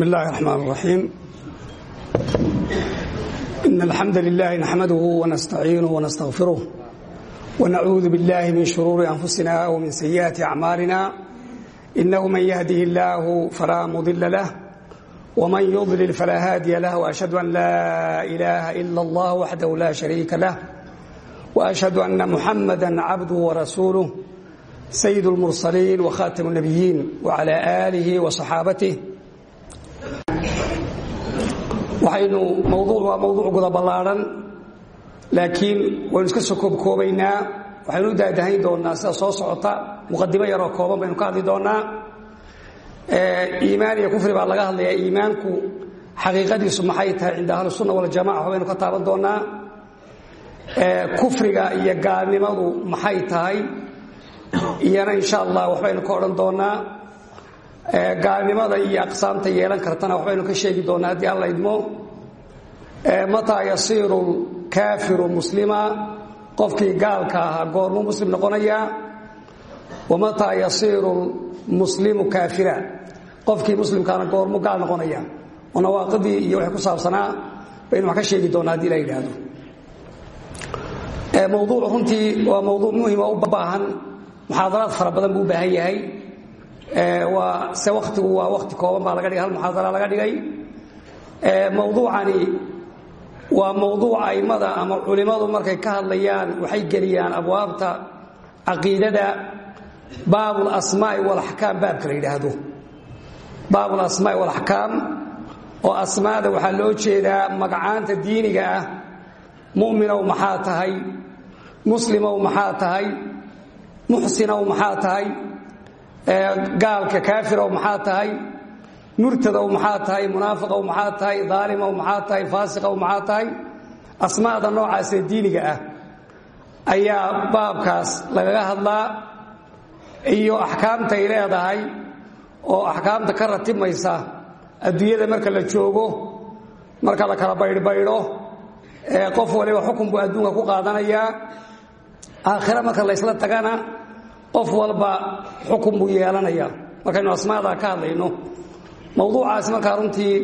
بسم الله الرحمن الرحيم إن الحمد لله نحمده ونستعينه ونستغفره ونعوذ بالله من شرور أنفسنا ومن سيئات أعمالنا إنه من يهده الله فلا مضل له ومن يضلل فلا هادي له وأشهد أن لا إله إلا الله وحده لا شريك له وأشهد أن محمدا عبده ورسوله سيد المرسلين وخاتم النبيين وعلى آله وصحابته waxaynu mawduuc waa mawduuc guda ballaadhan laakiin waynu iska soo koobkoobaynaa. Waxaynu u daadahayn doonnaa sida soo socota muqadimo yaroo kooban baynu ka hadli doonnaa. Iimaan iyo kufri baa laga hadlayaa iimaanku. Xaqiiqadiisu maxay tahay cinda ahlusunna waljamaca waxbaynu ka taaban doonnaa. Kufriga iyo gaalnimadu maxay tahay? Iyana insha allah waxbaynu ka odhan doonnaa gaalnimada iyo aqsaamta yeelan kartana waxbaynu ka sheegi doonaa haddii alla idmo mataa yasiiru kaafiru muslima qofkii gaalka ahaa goormuu muslim noqonayaa wamataa yasiiru muslimu kaafira qofkii muslimkaana goormuu gaal noqonaya oo nawaaqidii iyo wixii ku saabsanaa baynu wax ka sheegi doonaa haddii la yidhaahdo. Mawduucu runtii waa mawduuc muhiim oo u baahan muxaadaraad fara badan buu baahan yahay se waktigu waa wakti kooban baa laga dhigay hal muxaadara laga dhigay. Mawduucani waa mawduuc aimada ama culimmadu markay ka hadlayaan waxay geliyaan abwaabta caqiidada baab lasmaai walaxkaam baabka la yidhaahdo. Baab lasmaai walaxkaam oo asmaada waxaa loo jeedaa magacaanta diiniga ah. Mu'minow maxaa tahay? Muslimow maxaa tahay? Muxsinow maxaa tahay gaalka kaafirow maxaa tahay murtadow maxaa tahay munaafiqow maxaa tahay daalimow maxaa tahay faasiqow maxaa tahay asmaada noocaasee diiniga ah ayaa baabkaas lagaga hadlaa iyo axkaamtay leedahay oo axkaamta ka ratibmaysa adduunyada marka la joogo marka la kala baydhbaydho qof waliba xukun adduunka ku qaadanayaa aakhira marka laysla tagana qof walba xukun buu yeelanaya markaynu asmaada ka hadlayno mawduucaasi markaa runtii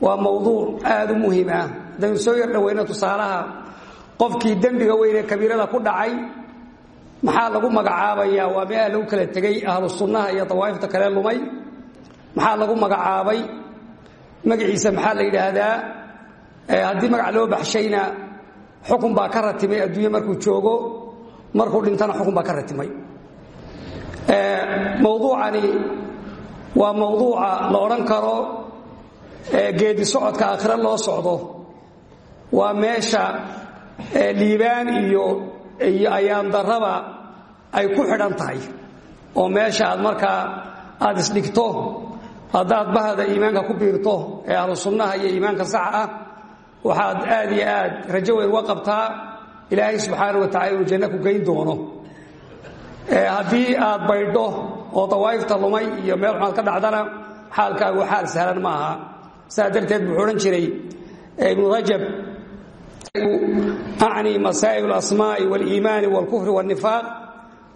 waa mawduuc aad u muhiim ah. Hadaynu soo yar dhoweyno tusaalaha qofkii dembiga weynee kabiirada ku dhacay maxaa lagu magacaabaya? Waa meelaha lagu kala tegey ahlu sunnaha iyo dawaa'ifta kale lumay. Maxaa lagu magacaabay? Magaciisa maxaa la yidhaahdaa? Haddii magac loo baxshayna xukun baa ka ratimay adduunye markuu joogo markuu dhintana xukun baa ka ratimay mawduucani waa mawduuca la odhan karo geedi socodka aakhiro loo socdo. Waa meesha liibaan iyo iyo ayaandarraba ay ku xidhan tahay. Oo meesha aad markaa aad isdhigto haddaad bahda iimaanka ku biirto ee ahlu sunnaha iyo iimaanka saxa ah waxaad aad iyo aad rajo weyn uga qabtaa. Ilaahay subxaana wa tacala inuu janno ku geyn doono haddii aad baydho oo dawaa'ifta lumay iyo meel xumaad ka dhacdana xaalkaagu xaal sahlan ma aha saa darteed wuxuu odhan jiray ibnu rajab acni masaa'il alasmaa'i wاliimaani wاlkufri wاlnifaaq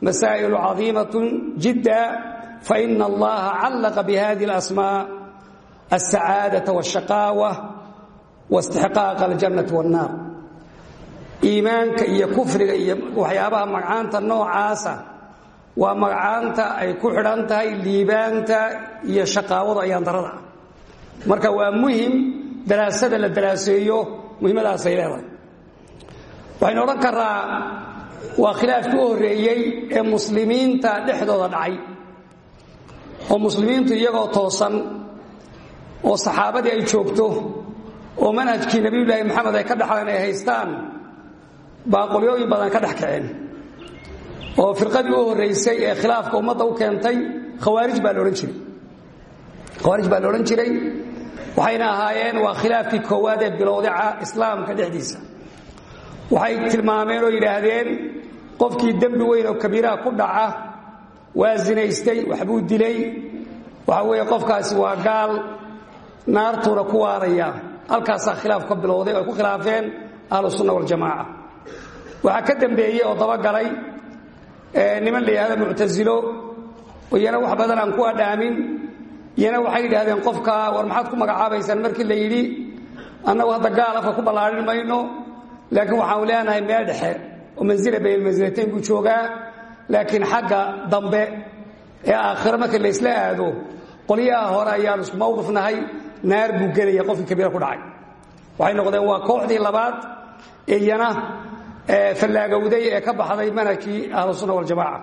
masaa'ilu cadiimaة jidda faina allaha callaqa bihadi اlasmaa alsacaadaةa wاshaqaawa waاstixqaaqa اljannati wاnnaar iimaanka iyo kufriga iyo waxyaabaha magacaanta noocaasa waa magacaanta ay ku xidhan tahay liibaanta iyo shaqaawada ayaandarada marka waa muhiim daraasada la daraaseeyo muhimmadaasay leedahay. Waxaynu odhan karaa waa khilaafkii u horreeyey ee muslimiinta dhexdooda dhacay. Oo muslimiintu iyagoo toosan oo saxaabadii ay joogto oo manhajkii nebiyullaahi maxamed ay ka dhexleen ay haystaan baa qolyooyin badan ka dhex kaceen oo firqadii u horraysay ee khilaafka ummadda u keentay khawaarij baa laodhan jiray. Khawaarij baa la odhan jiray waxayna ahaayeen waa khilaafkii koowaad ee bilowday islaamka dhexdiisa. Waxay tilmaameen oo yidhaahdeen qofkii dembi weyn oo kabiiraha ku dhaca waa zinaystay waxbuu dilay. Waxa weeye qofkaasi waa gaal naartuuna ku waaraya. Halkaasaa khilaaf ka bilowday oo ay ku khilaafeen ahlu sunna waljamaaca waxaa ka dambeeyey oo dabagalay niman la yidhahdo muctasilo iyana wax badan aan ku adhaamin iyana waxay yidhaahdeen qofka war maxaad ku magacaabaysaan markii la yidhi annagu hadda gaal afka ku ballaadhin mayno laakiin waxaanu leenahay meel dhexe oo manzila baynalmansilatayn buu joogaa laakiin xagga dambe ee aakhiro marka laysla aado qolyaha hore ayaanu isku mawqifnahay naar buu gelaya qofkii kabiira ku dhacay. Waxay noqdeen waa kooxdii labaad iyana fallaagowday ee ka baxday manhajkii ahlusunna waljamaaca.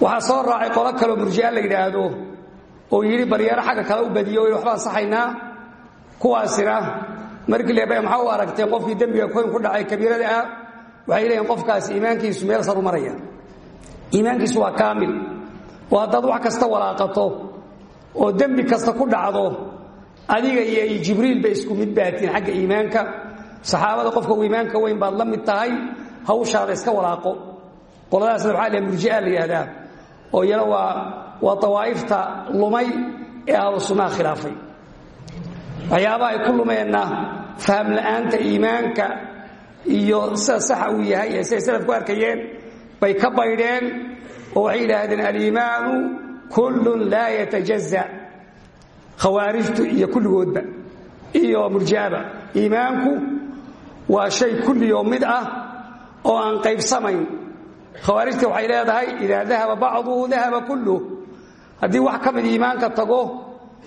Waxaa soo raacay qolo kaloo murji'a la yidhaahdo oo yidhi baryeero xagga kale u badiyo o waxbaan saxaynaa. Kuwaasina markii leeba maxaa u aragteen qofkii dembiga koyn ku dhacay kabiirada ah? Waxay leeyihiin qofkaasi iimaankiisu meel sar u maraya. Iimaankiisu waa kaamil. Oo haddaad wax kasta walaaqato oo dembi kasta ku dhacdo adiga iyo jibriilba isku mid baatiin xagga iimaanka saxaabada qofka iimaanka weyn baad la mid tahay hawshaada iska walaaqo. Qoladaasna waxaa la murji'a la yidhahdaa oo iyana waa waa dawaa'ifta lumay ee ahlu sunnaha khilaafay. Waxyaabaha ay ku lumeenna faham la'aanta iimaanka iyo sida saxa uu yahay ee siday salafku arkayeen bay ka baydheen oo waxay yidhaahdeen aliimaanu kullun laa yatajaza khawaarijtu iyo kulligoodba iyo murji'aba iimaanku waa shay kullioo mid ah oo aan qaybsamayn. Khawaarijta waxay leedahay idaa dahaba bacduhu dahaba kulluh. Haddii wax ka mid iimaanka tago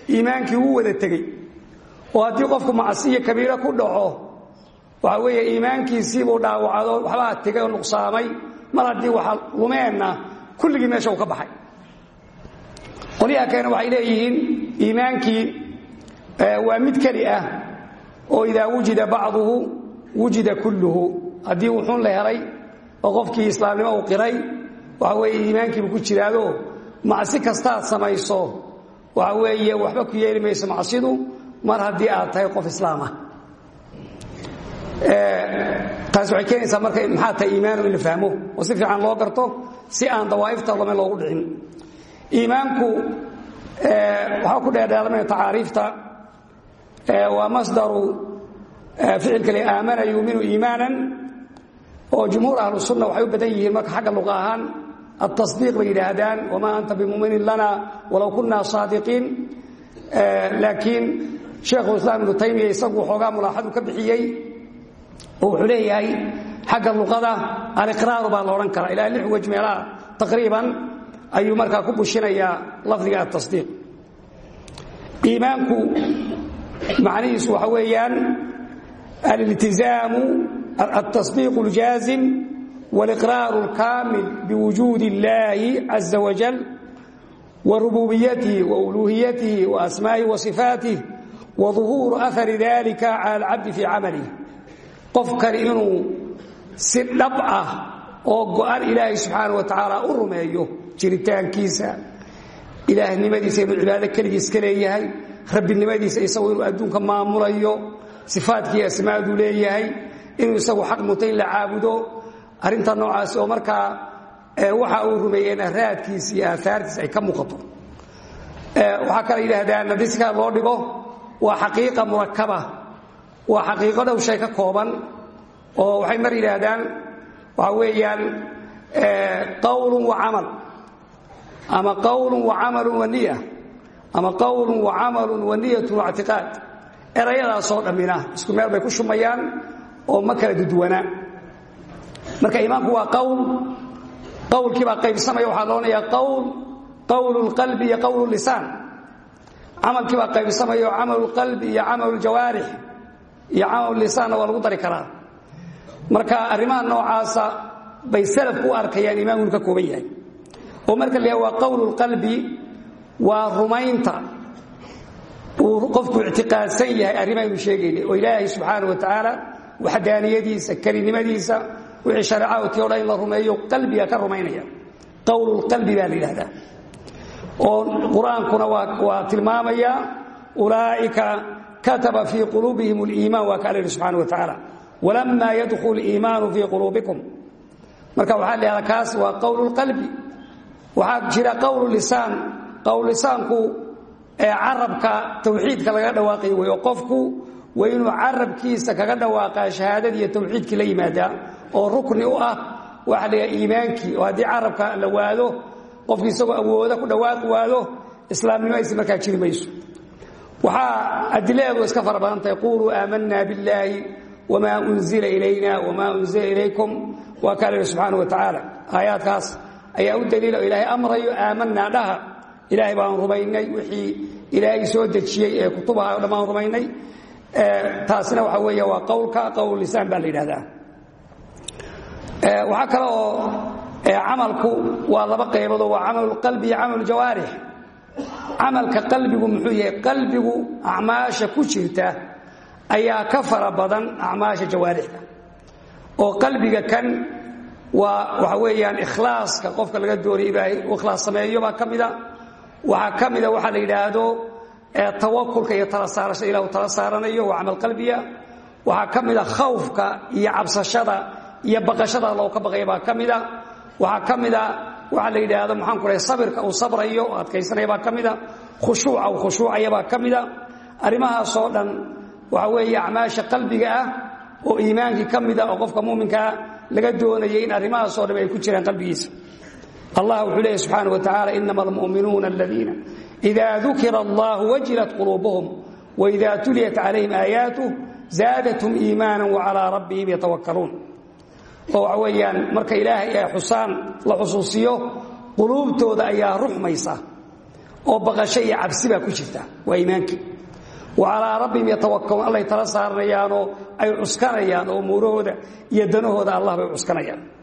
iimaankii wuu wada tegey. Oo haddii qofku macsiyo kabiiro ku dhaco waxa weeye iimaankiisiibuu dhaawacdo waxbaa tegay oo nuqsaamay. Mar haddii waxa lumeenna kulligii meesha uu ka baxay. Qolyaha kalena waxay leeyihiin iimaankii waa mid keli ah oo idaa wujida bacduhu wujida kulluhu. Haddii wuxuun la helay oo qofkii islaamnimo uu qiray waxa weeye iimaankiibuu ku jiraado. Macsi kastaad samayso waxa weeye waxba ku yeeli mayso macsidu mar haddii aad tahay qof islaam ah. Taasi waxay keenaysaa marka maxaa tahay iimaanu in la fahmo oo si fiican loo garto ficilka le aamana yuuminu iimaanan oo jumhuur ahlu sunna waxay u badan yihiin marka xagga luqa ahaan atasdiiq bay yidhaahdaan wamaa anta bimuminin lana walow kunna saadiqiin laakiin sheekhu islaam ibnu taymiya isagu xoogaa mulaaxadu ka bixiyey oo wuxuu leeyahay xagga luqada aliqraaru baa la odhan karaa ilaa lix wej meelaha taqriiban ayuu ku bushinayaa lafdiga atasdiiq iimaanku macnihiisu waxa weeyaan aliltizaamu altasdiiq اljaazim wاliqraaru اlkaamil biwujuudi اllahi caza wajal وربوبيته وألوهيته وأسمائه وصفاته وظهور أثر ذلك على العبد في عمله qofkan inuu si dhab ah oo go-an ilaahay subxaana wa tacaala u rumeeyo jiritaankiisa ilaahnimadiisa inuu cibaado keligiis ka leeyahay rabbinimadiisa isagu inuu adduunka maamulayo sifaadkii asmaaduu leeyahay inuu isagu xaq muta in la caabudo. Arrinta noocaasi oo markaa waxa uu rumeeyeen raadkiis iyo ay ka muuqato. Waxaa kale yidhaahdaan haddii sikaa loo dhigo waa xaqiiqa murakaba waa xaqiiqo dhow shay ka kooban oo waxay mar yidhaahdaan waxa weeyaan qawlun wa camal. Ama qawlun wa camalun wa niya ama qawlun wa camalun wa niyatun wa ictiqaad erayadaasoo dhammina isku meel bay ku shumayaan oo ma kala dudwanaa marka iimaanku waa qawl. Qawlkii baa qaybsamaya waxaa loonayaa qawl. Qawlu lqalbi iyo qawlu lisaan. Camalkii baa qaybsamaya oo camalu lqalbi iyo camalu ljawaarix iyo camal lisaanna waa lagu dari karaa. Marka arrimaha noocaasa bay salafku u arkayaan iimaanku inu ka kooban yahay. Oo marka la waa qawlu lqalbi waa rumaynta uu qofku ictiqaadsan yahay arrimaaynu sheegaynay. Oo ilaahay subxaana wa tacaala waxdaaniyadiisa kelinimadiisa wixii shareecadtii o dhan la rumeeyo qalbiga ka rumaynaya. Qawlulqalbi baa la oo qur'aankuna waa tilmaamaya ulaa'ika kataba fii quluubihim اliimaan waa kaa la yidhi subxana wa tacaala walama yadkul iimaanu fii quluubikum. Marka waxaa la kaas waa qawlulqalbi waxaa jira qawlu lisaan. Qawllisaanku ee carabka tawxiidka laga dhawaaqay wey qofku waa inuu carabkiisa kaga dhawaaqaa shahaadadii iyo tawxiidkii la yimaadaa oo rukni u ah waxa la yidhaha iimaankii oo haddii carabka la waado qofki isagoo awooda ku dhawaaqi waado islaamnimadiisi markaa jiri mayso. Waxaa adiladeedu iska fara badan tahay quluu aamanaa unzila ilayna wma unzila ilaykum. Waa kaa subxaana wa tacaala. Aayaadkaas ayaa u daliila oo amrayo aamanaa dhaha ilaahay baan rumaynay wixii ilaahay soo dejiyey ee kutubaha o dhan baan rumaynay taasina waxa weey waa qowlka qowl lisaan baa la yidhahdaa waxaa kale oo camalku waa laba qayboodoo waa camal qalbi iyo camal jawaarix. Camalka qalbigu muxuu yahay qalbigu acmaasha ku jirta ayaa ka fara badan acmaasha jawaarixda. Oo qalbiga kan waa waxa weeyaan ikhlaaska qofka laga doonay ilaahay ikhlaas sameeyo baa ka waxaa ka mida waxaa la yidhaahdo tawakulka iyo tala saarashada ilah u tala saaranayo waa camal qalbiya waxaa ka mida khawfka iyo cabsashada iyo baqashada loo ka baqaya baa ka mida waxaa ka mida waxaa la yidhaahdo maxaan ku sabirka uu sabrayo adkaysanaya baa khushuuca uu khushuucaya baa ka mida dhan waxa weeye acmaasha qalbiga ah oo iimaankii ka mida oo qofka muminkaa laga doonayay in arrimahaasoo dham ay ku jiraan qalbigiisa allah wuxuu leeyahy subxaana wa tacala inama almu'minuuna aladiina ida dukira allahu wajilat quluubuhum waida tuliyat calayhim aayaatuh zaadathum iimaana wacalaa rabbihim yatawakkaluun. Oo waxa weeyaan marka ilaahay ay xusaan la xusuusiyo quluubtooda ayaa ruxmaysa oo baqasho iyo cabsi baa ku jirta waa iimaankii wacalaa rabbihim yatawakkaluun allay tala saaranayaanoo ay oo umuurahooda iyo danahooda allah bay cuskanayaan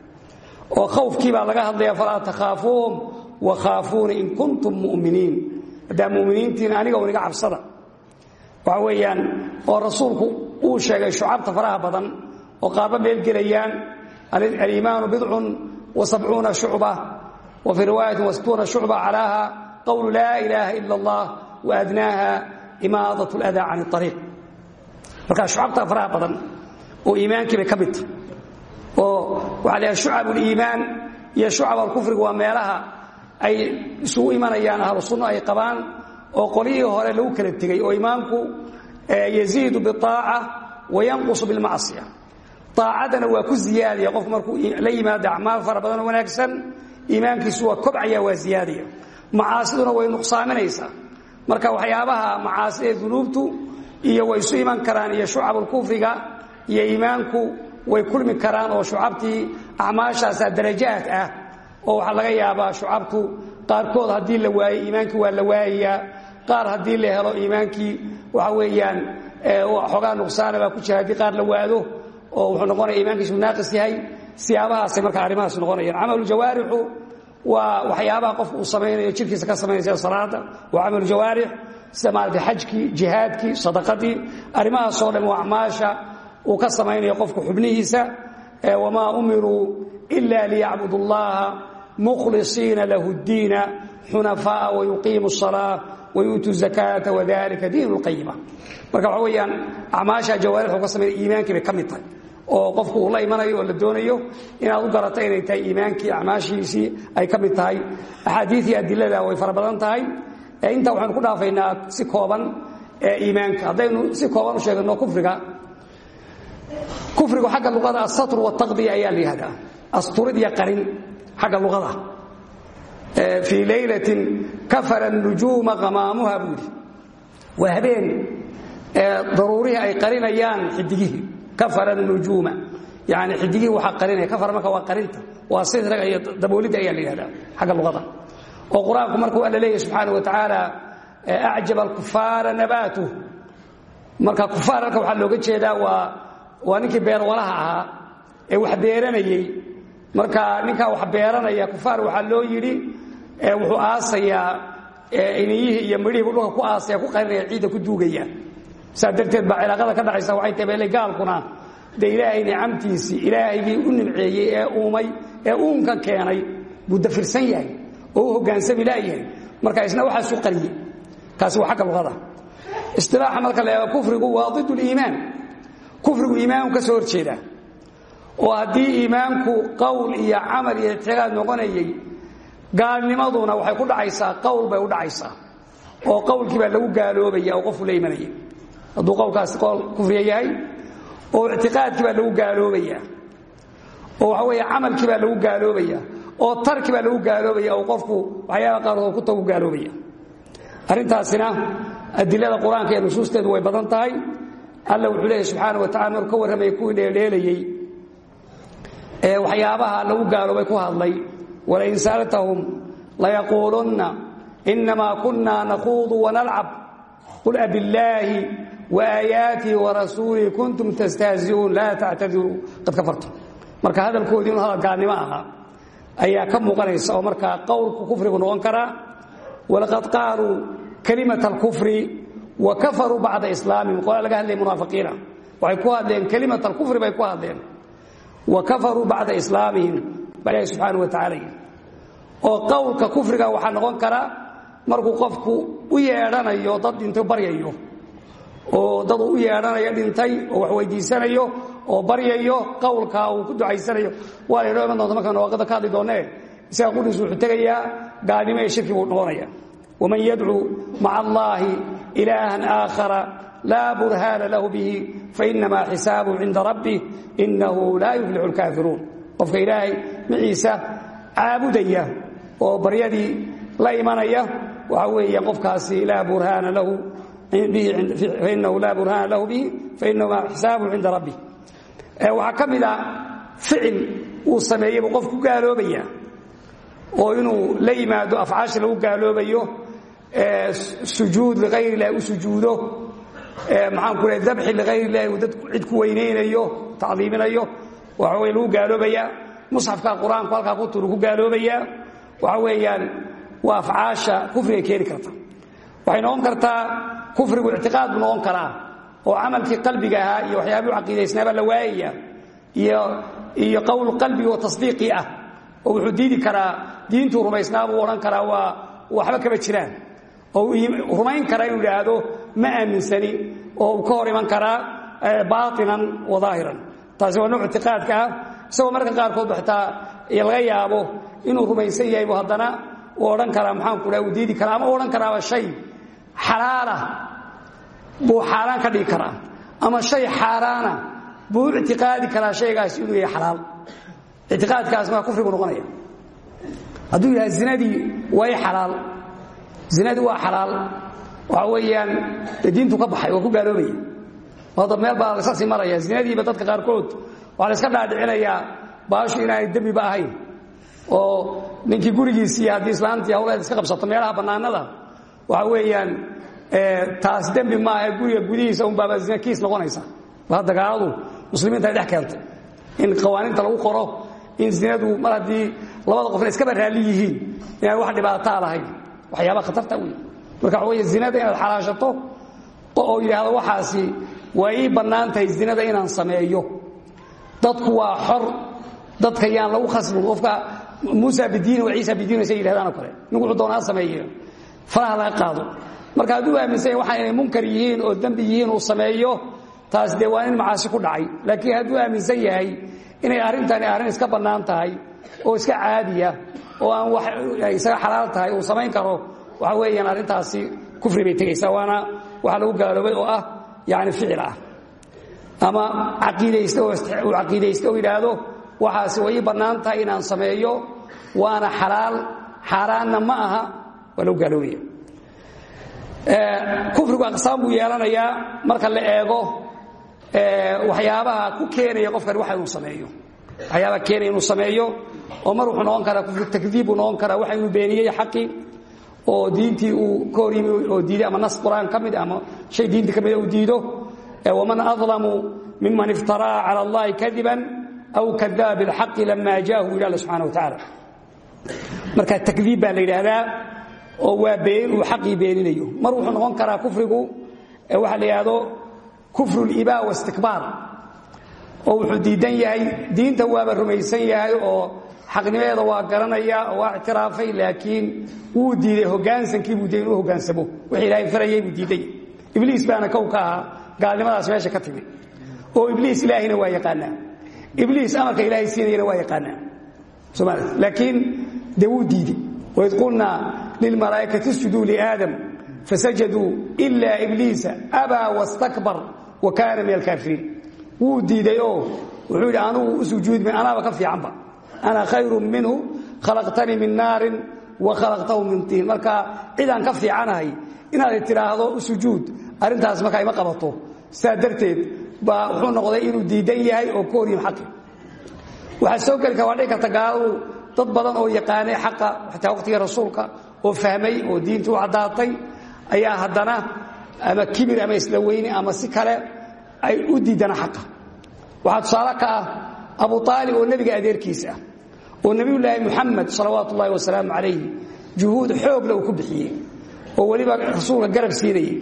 oo khawfkii baa laga hadlaya falaa takhaafuuhum wakhaafuuna in kuntum mu'miniin. Haddaa muminiintiin aniga un iga cabsada. Waxa weeyaan oo rasuulku uu sheegay shucabta faraha badan oo qaarba meelgelayaan aliimaanu bidcun wasabcuuna shucba wa fii riwaayatin wasituuna shucba calaaha qowlu laa ilaaha ila allah waadnaaha imaadat ladaa can ariiq markaa shucabta faraha badan oo iimaankii ka midta oo waxa la shucab liimaan iyo shucab alkufriga waa meelaha ay isugu imanayaan ahlu sunno ay qabaan oo qolyihii hore lagu kala tegey oo iimaanku yaziidu biaaca wayanqusu bilmacsiya. Aacadana waa ku ziyaadaya qof markuu la yimaado acmaal fara badan oo wanaagsan iimaankiisu waa kobcaya waa ziyaadaya marka waxyaabaha macaasida ee dunuubtu iyo way isu iman karaan iyo shucabulkufriga iyo iimaanku way kulmi karaan oo shucabtii acmaashaasa darajaad ah oo waxaa laga yaabaa shucabtu qaarkood haddii la waayo iimaankii waa la waayayaa qaar haddii la helo iimaankii waxa weeyaan xoogaa nuqsaana baa ku jira haddii qaar la waado oo wuxuu noqonaya iimaankiisu naaqis yahay siyaabahaasay marka arrimahaas noqonayaan. Camalu waa waxyaabaha qofku uu samaynayo jirkiisa ka samaynaya salaada waa camalu sida maarata xajkii jihaadkii sadaqadii arrimahaasoo dhan waa acmaasha uu ka samaynayo qofku xubnihiisa wamaa umiruu ila liyacbudu allaha mukhlisiina lahu ddiina xunafaa wayuqiimu الsalaa wayuutuu zakaata wadalika diin اlqayima marka waxa weeyaan acmaasha jawaarixu ka samaynaya iimaankii bay ka mid tahay oo qofku uu la imanayo oo la doonayo inaad u garato inay tahay iimaankii acmaashiisii ay ka mid tahay axaadiiii adilada way fara badan tahay intaa waxaynu ku dhaafaynaa si kooban iimaanka haddaynu si kooban u sheegno kufriga kufrigu xagga luqada asatr wataqdiya ayaa la yihahdaa. Asturid iyo qarin xagga luqada. Fii laylatin kafara nujuuma hamaamuha buu yidhi. Waa habeen daruurihii ay qarinayaan xidigihii. Kafara nujuuma yani xidigihii waxaa qarinaya. Kafar marka waa qarinta. Waa sidraga iyo daboolidda ayaa la yihahdaa xagga luqada. Oo qur'aanku markuu alla leeyahy subxaana wa tacaala acjaba marka kufaar halka looga jeedaa waa waa ninkii beerwalaha ahaa ee wax beeranayey marka ninkaa wax beeranaya kufaar waxaa loo yidhi wuxuu aasayaa iniyihii iyo midhihiibu dhulka ku aasaya ku qarinaya ciidda ku duugaya. Saa baa cilaaqada ka dhacaysa waxay tabeelay gaalkuna. Dee ilaahay nicamtiisii ilaahaygii u nimceeyey ee uumay ee uunka keenay buu dafirsan yahay oo u hoggaansami laayahay marka isna waxaasu qariyey kaasi waa xagga luqada istilaaxa marka la kufrigu waa ضid اliimaan kufrigu iimaanku ka soo horjeedaa oo haddii iimaanku qowl iyo camal iyo ictiqaad noqonayay gaalnimaduna waxay ku dhacaysaa qowl bay u dhacaysaa. Oo qowlkii baa lagu gaaloobaya oo qofku la imanaya hadduu qowlkaasi qowl kufriya yahay oo ictiqaadkii baa lagu gaaloobaya. Oo waxa weeye camalkii baa lagu gaaloobaya. Oo tarki baa lagu gaaloobaya oo qofku waxyaaba qaarkood ku tagu gaaloobaya. Arrintaasina adilada qur'aanka iyo nusuusteedu way badan tahay alla wuxuu leeyahy subxaana wa tacala maruu ka warramaya kuwii dheeldheelayey ee waxyaabaha lagu gaaloobay ku hadlay. Walain sa'altahum layaquulunna inamaa kunna nakhuudu wanalcab qul abillaahi waaayaatihi warasuulihi kuntum tastahziuun laa tactadiruu qad kafartum marka hadalkoodii inu hadal gaalnimo ayaa ka muuqanaysa oo markaa qowlku kufrigu noqon karaa walaqad qaaluu kalimat alkufri wa kafaruu bacda islaamihim qolaa laga hadlaya munaafiqiina. Waxay ku hadleen kalimat alkufri bay ku hadleen. Wa kafaruu bacda islaamihim baa ilahi subxaana wa tacala yidhi oo qowlka kufriga waxaa noqon kara markuu qofku u yeedhanayo dad dhinto baryayo. Oo dad u yeedhanayo dhintay oo wax weydiisanayo oo baryayo qowlka uu ku ducaysanayo. Waa laynoo iman doonta markaan waaqada ka waman yadcuu maca allaahi ilaahan aakhara laa burhaana lahu bihi fainamaa xisaabuhu cinda rabbih inahu laa yuflixu lkaafiruun qofka ilaahay maciisa caabudaya oo baryadii la imanaya waxa weeya qofkaasi laa burhaana lahu fainahu laa burhaana lahu bihi fainamaa xisaabuhu cinda rabbih waxaa ka mid a ficil uu sameeyey buu qof ku gaaloobaya oo inuu sujuud liayr ilah u sujuudo. Maxaan ku dabxi liayr ilah uu dad cid ku weynaynayo tacdiiminayo waxa wey lagu gaaloobaya musxafka qur'aanku halkaa ku turu ku gaaloobaya waxa weeyaan waa afcaasha kufriga keeni karta. Waxay noqon kartaa kufrigu ictiqaad buu noqon karaa oo camalkii qalbiga ahaa iyo waxyaabuu caqiidaysnaabaa la waayaya iyo qowl qalbigi oo tasdiiqii ah oo wuxuu diidi karaa diintuu rumaysnaa buu odhan karaa waa waxba kama jiraan oo rumayn kara inuu idhaahdo ma aaminsani oo uu ka hor iman karaa baatinan wa daahiran taasi waa nooc ictiqaadka ah. Isagoo marka qaarkood xitaa laga yaabo inuu rumaysan yahay buu haddana uu odhan karaa maxaanku dhaha uu diidi karaa ama u odhan karaaba shay xalaalah buu xaaraan ka dhigi karaa ama shay xaaraana buu u ictiqaadi karaa shaygaas inuu yahay xalaal. Ictiqaadkaas maa kufrigu noqonaya. Hadduu yidhaha zinadii way xalaal zinadii waa xalaal. Waxa weeyaan dee diintu ka baxay waa ku gaaloobaya hadda meel baa laska sii maraya zinadiiba dadka qaarkood waxaa la iska dhaadhicinayaa baashu inaanay dembiba ahayn. Oo ninkii gurigiisii haddii islaantii hawleed iska qabsato meelaha bannaanada waxa weeyaan taas dembi maaha guriga gudihiisa unbaaba zina kiis noqonaysa. Hadda gaaladu muslimiinta ay dhex keentay. In qawaaniinta lagu qoro in zinadu mar haddii labada qofna iskaba raalli yihiin inaan wax dhibaataa lahayn waxyaaba khatarta wey marka wey zinada inaad xalaashato oo yidhaahdo waxaasi waa ii zinada inaan sameeyo. Dadku waa xor. Dadka yaan lagu khasbin. Qofka muusa bidiin wa ciisa bidiin say yidhahdaan oo kale. Wuxuu doonaa sameeye faraha laga qaado. Marka hadduu aaminsan yahay waxa inay munkar yihiin oo dembi yihiin uu sameeyo taas dee waa ku dhacay. Laakiin hadduu aaminsan yahay inay arrintani arrin iska bannaan tahay oo iska caadiya oo aan isaga xalaal tahay uu samayn karo waxa weeyaan arrintaasi kufri bay tegaysaa waana waxa lagu gaaloobay oo ah yani ficil ah. Ama uu caqiidayste oo yidhaahdo waxaasi way ii bannaan tahay inaan sameeyo waana xalaal xaaraanna ma aha waa lagu gaaloobaya. Kufrigu aqsaam buu yeelanayaa marka la eego waxyaabaha ku keenaya qofkan waxa inuu sameeyo waxyaabaha keenaya inuu sameeyo oo mar wuxuu noqon karaa kufri takdiib buu noqon karaa waxa inuu beeniyey xaqii oo diintii uu ka oo diiday ama nas qur'aan mid ama shay diinta ka mida uu diido waman adlamu miman iftaraa cala allahi kadiban aw kadaba bilxaqi lama jaahu ila alla wa tacaala. Marka takdiib baa la yidhaahdaa oo waa been uu xaqii beeninayo. Mar wuxuu noqon karaa kufrigu waxa la yidhaahdo kufru libaa wastikbaar oo wuxuu diidan yahay. Diinta waaba rumaysan yahay oo xaqnimeeda waa garanaya oo waa ictiraafay laakiin wuu diiday hogaansankii buu diiday inuu hogaansamo wixii ilaahay farayay buu diiday. Ibliis baana kow ka gaalnimadaas meesha ka timi oo ibliis ilaahayna waa yaqaanaa. Ibliis amarka ilaahay siinayana waa yaqaanaa. Somaali laakiin dee wuu diiday. Waid qulnaa lilmalaa'ikati isjuduu liaadam fasajaduu ilaa ibliisa abaa wastakbar wa kaana min alkaafiriin wuu diiday oo wuxuu yidhi anugu u anaaba ka fiicanba. Ana khayru minhu khalaqtanii min naarin wa khalaqtahu min tiin. Marka cidaan ka fiicanahay inaad tidhaahdo u sujuud arrintaas markaa qabato sidaa darteed wuxuu noqday inuu diidan yahay oo ka horyim xaqi. Waxaa soo geli kara waa dhici dad badan oo yaqaanay xaqa xataa waqhtigii rasuulka oo fahmay oo diintii u ayaa haddana ama kibir ama isla ama si kale ay u diidana xaqa. Waxaa tusaale ka ah abu aalib oo nebiga adeerkiisa ah oo nebiyulaahi muxamed salawaatu ullahi wasalaamu calayhi juhuud xoogla uu ku bixiyey oo weliba rasuulka garab siinayey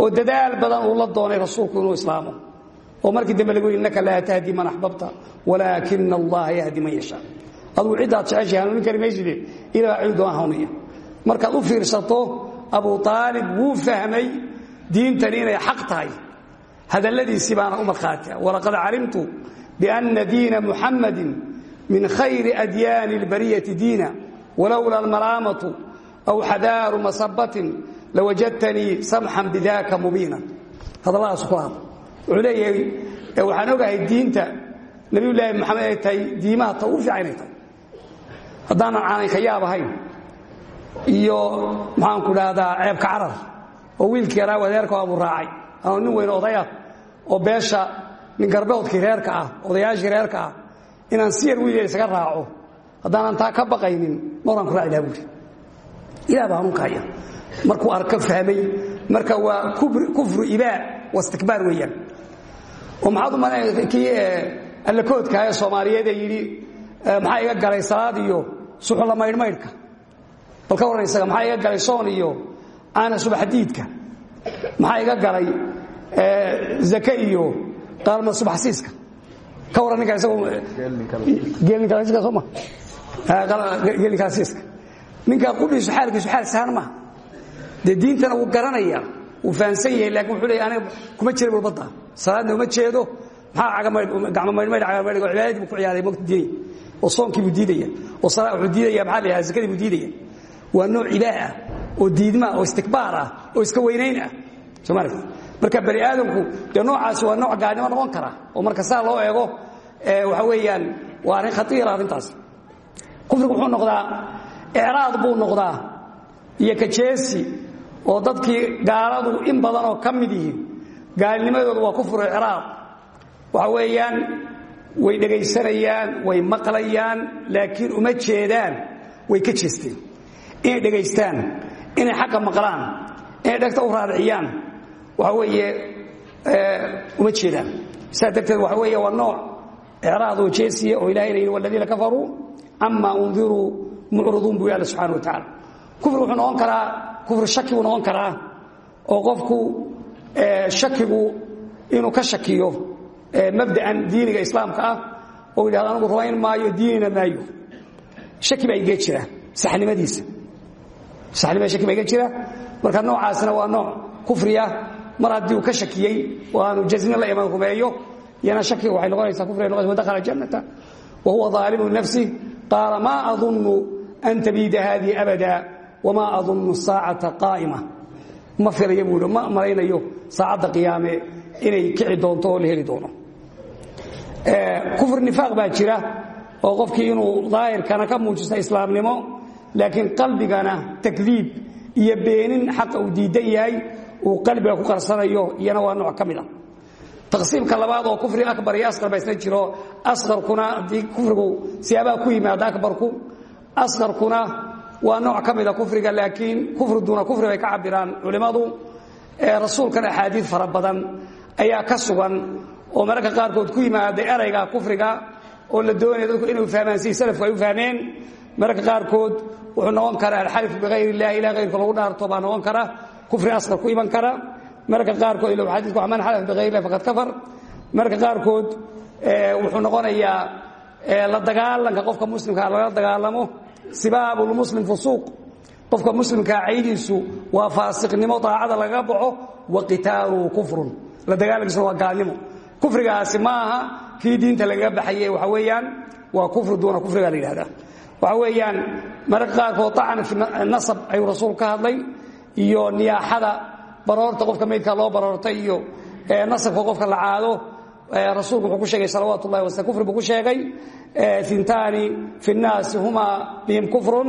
oo dadaal badan uu la doonay rasuulku inuu islaamo. Oo markii dambe lagu yidhi innaka laa tahdi man axbabta walaakina allaha yahdi man yashaa. Aduu ciddaad jeceshay hanuunin kari mayside ilaa cid doon hanuuniya. Markaad u fiirsato abu aalib wuu fahmay diintani inay xaq tahay hadalladiisii baana u markhaatia walaqad calimtu bianna diina muxammadin min khayri adyaani اlbariyati diina walowla almalaamatu aw xadaaru masabatin lawajadtanii samxan bidaka mubiina. Hadalladaas ku hadla wuxuu leeyahay waxaan ogahay diinta nabiyulaahi maxamed ay tahay diimaha ta ugu fiican inay tahay haddaanan aanay ka yaab ahayn iyo maxaanku dhahdaa ceebka carar oo wiilkii yaraa adeerka abu raacay ama nin weyn odaya oo beesha nin garbeodkii reerka ah odayaashii reerka ah inaan si yar wiil isaga raaco haddaanan taa ka baqaynin maraan ku raaci laha buuri ilah baa hanuunka haya markuu arko fahmay. Marka waa kufru ibaa wastikbaar weeyaan. Oo maxaad u malanaysa kii allakoodka ee soomaaliyeed ee yidhi maxaa iga galay salaad iyo suxulla maydhmaydhka bal ka warran isaga maxaa iga galay soon iyo caana subaxdiidka maxaa iga galay zake iyo qaalma subaxsiiska? Ka warran ninka isagu geelninkalasiiska sooma geelninkalasiiska ninka qudhiisu xaalkiisu xaal sahan maaha dee diintana wuu garanaya wuu fahansan yahay laakiin wuxuu leeya aniga kuma jira bulbadda salaadna uma jeedo. Maxaa gacmo maydhmaydh cagamaydhig oo cibaadadii buu ku ciyaaray mogta diinaya oo soonkii buu diidaya. Oo wuxuu diidaya maxaa la yidhaha zakadii buu diidaya waa nooc ilaah ah oo diidma oo istikbaar ah oo iska weynayn ah. Soo ma aragti marka bani aadamku dee noocaasi waa nooc gaalnimo noqon kara oo marka saa loo eego waxa weeyaan waa arrin khatiira arrintaas kufrigu wuxuu noqdaa icraad buu noqdaa iyo kajeesi oo dadkii gaaladu in badan oo ka mid yihiin gaalnimadooda waa kufru icraad waxa weeyaan way dhegaysanayaan way maqlayaan laakiin uma jeedaan way ka jeesteen. Inay dhegaystaan inay xaqa maqlaan inay dhegta u raadiciyaan waxa weeye uma jeedaan. Sidaa darteed waxa weeye waa nooc icraad oo jeesiya oo ilahayna yidhi waladiina kafaruu cama undiruu mucriduun buu alla subxana wa tacala kufri wuxuu noqon karaa kufri shaki buu noqon karaa oo qofku shakigu inuu ka shakiyo mabda'an diiniga islaamka ah oo yidhahdo anigu rumayn maayo diinina maayo. Shaki baa iga jira saxnimadiisa saxnimada shaki baa iga jira? Marka noocaasna waa nooc kufriya. Mar haddii uu ka shakiyey oo aanu la iman rumeeyo. Iyana shakiga waxay noqonaysaa kufriga noqonaysa wadakhala jannata. Wa huwa daalimu linafsih qaala maa adunnu an tabiida haadihi abada? Wamaa adunnu saacata qaa'ima? Ma filayo buu hi ma malaynayo saacadda qiyaame inay kici doonto oo heli doono. Kufr nifaaq baa jira oo qofkii inuu daahirkana ka muujisto islaamnimo laakiin qalbigana takdiib iyo beenin xaqa uu diidan yahay uu qalbiga ku qarsanayo iyana waa nooc ka mid a taqsiimka labaad oo kufri akbar iyo asqar baa isna jiro asqarkuna haddii kufrigu siyaabaha ku yimaada akbarku asqarkuna waa nooc ka mida kufriga laakiin kufri duuna kufri bay ka cabiraan culimmadu rasuulkan axaadiid fara badan ayaa ka sugan oo mararka qaarkood ku yimaada erayga kufriga oo la doonaya dadku inay fahmaan si salafku ay u fahmeen mararka qaarkood wuxuu noqon karaa alxalif bikayr illahi ilah kayrka lagu dhaarto baa noqon kara kufri asqar ku iman kara mararka qaarkood ila xadiidku man xalaf bikayr illahi faqad kafar. Mararka qaarkood wuxuu noqonayaa la dagaalanka qofka muslimka lala dagaalamo sibaabu lmuslim fusuuq. Qofka muslimkaa caydiisu waa faasiqnimo daacada lagaga baxo wa qitaaluhu kufrun. La dagaalankiisuna waa gaalnimo. Kufrigaasi ma aha diinta lagaga baxaye waxa weeyaan waa kufri duuna kufriga la yidhahdaa waxa weeyaan mararka qaarkood acana fi nasab ayuu rasuul ka hadlay iyo niyaaxada baroorta qofka maydka loo baroortay iyo eh, nasabka qofka la caado. Eh, Rasuulku wuxuu ku sheegay salawaat ullahi wasl kufri buu ku sheegay. Eh, Intaani fi nnaasi huma bihim kufrun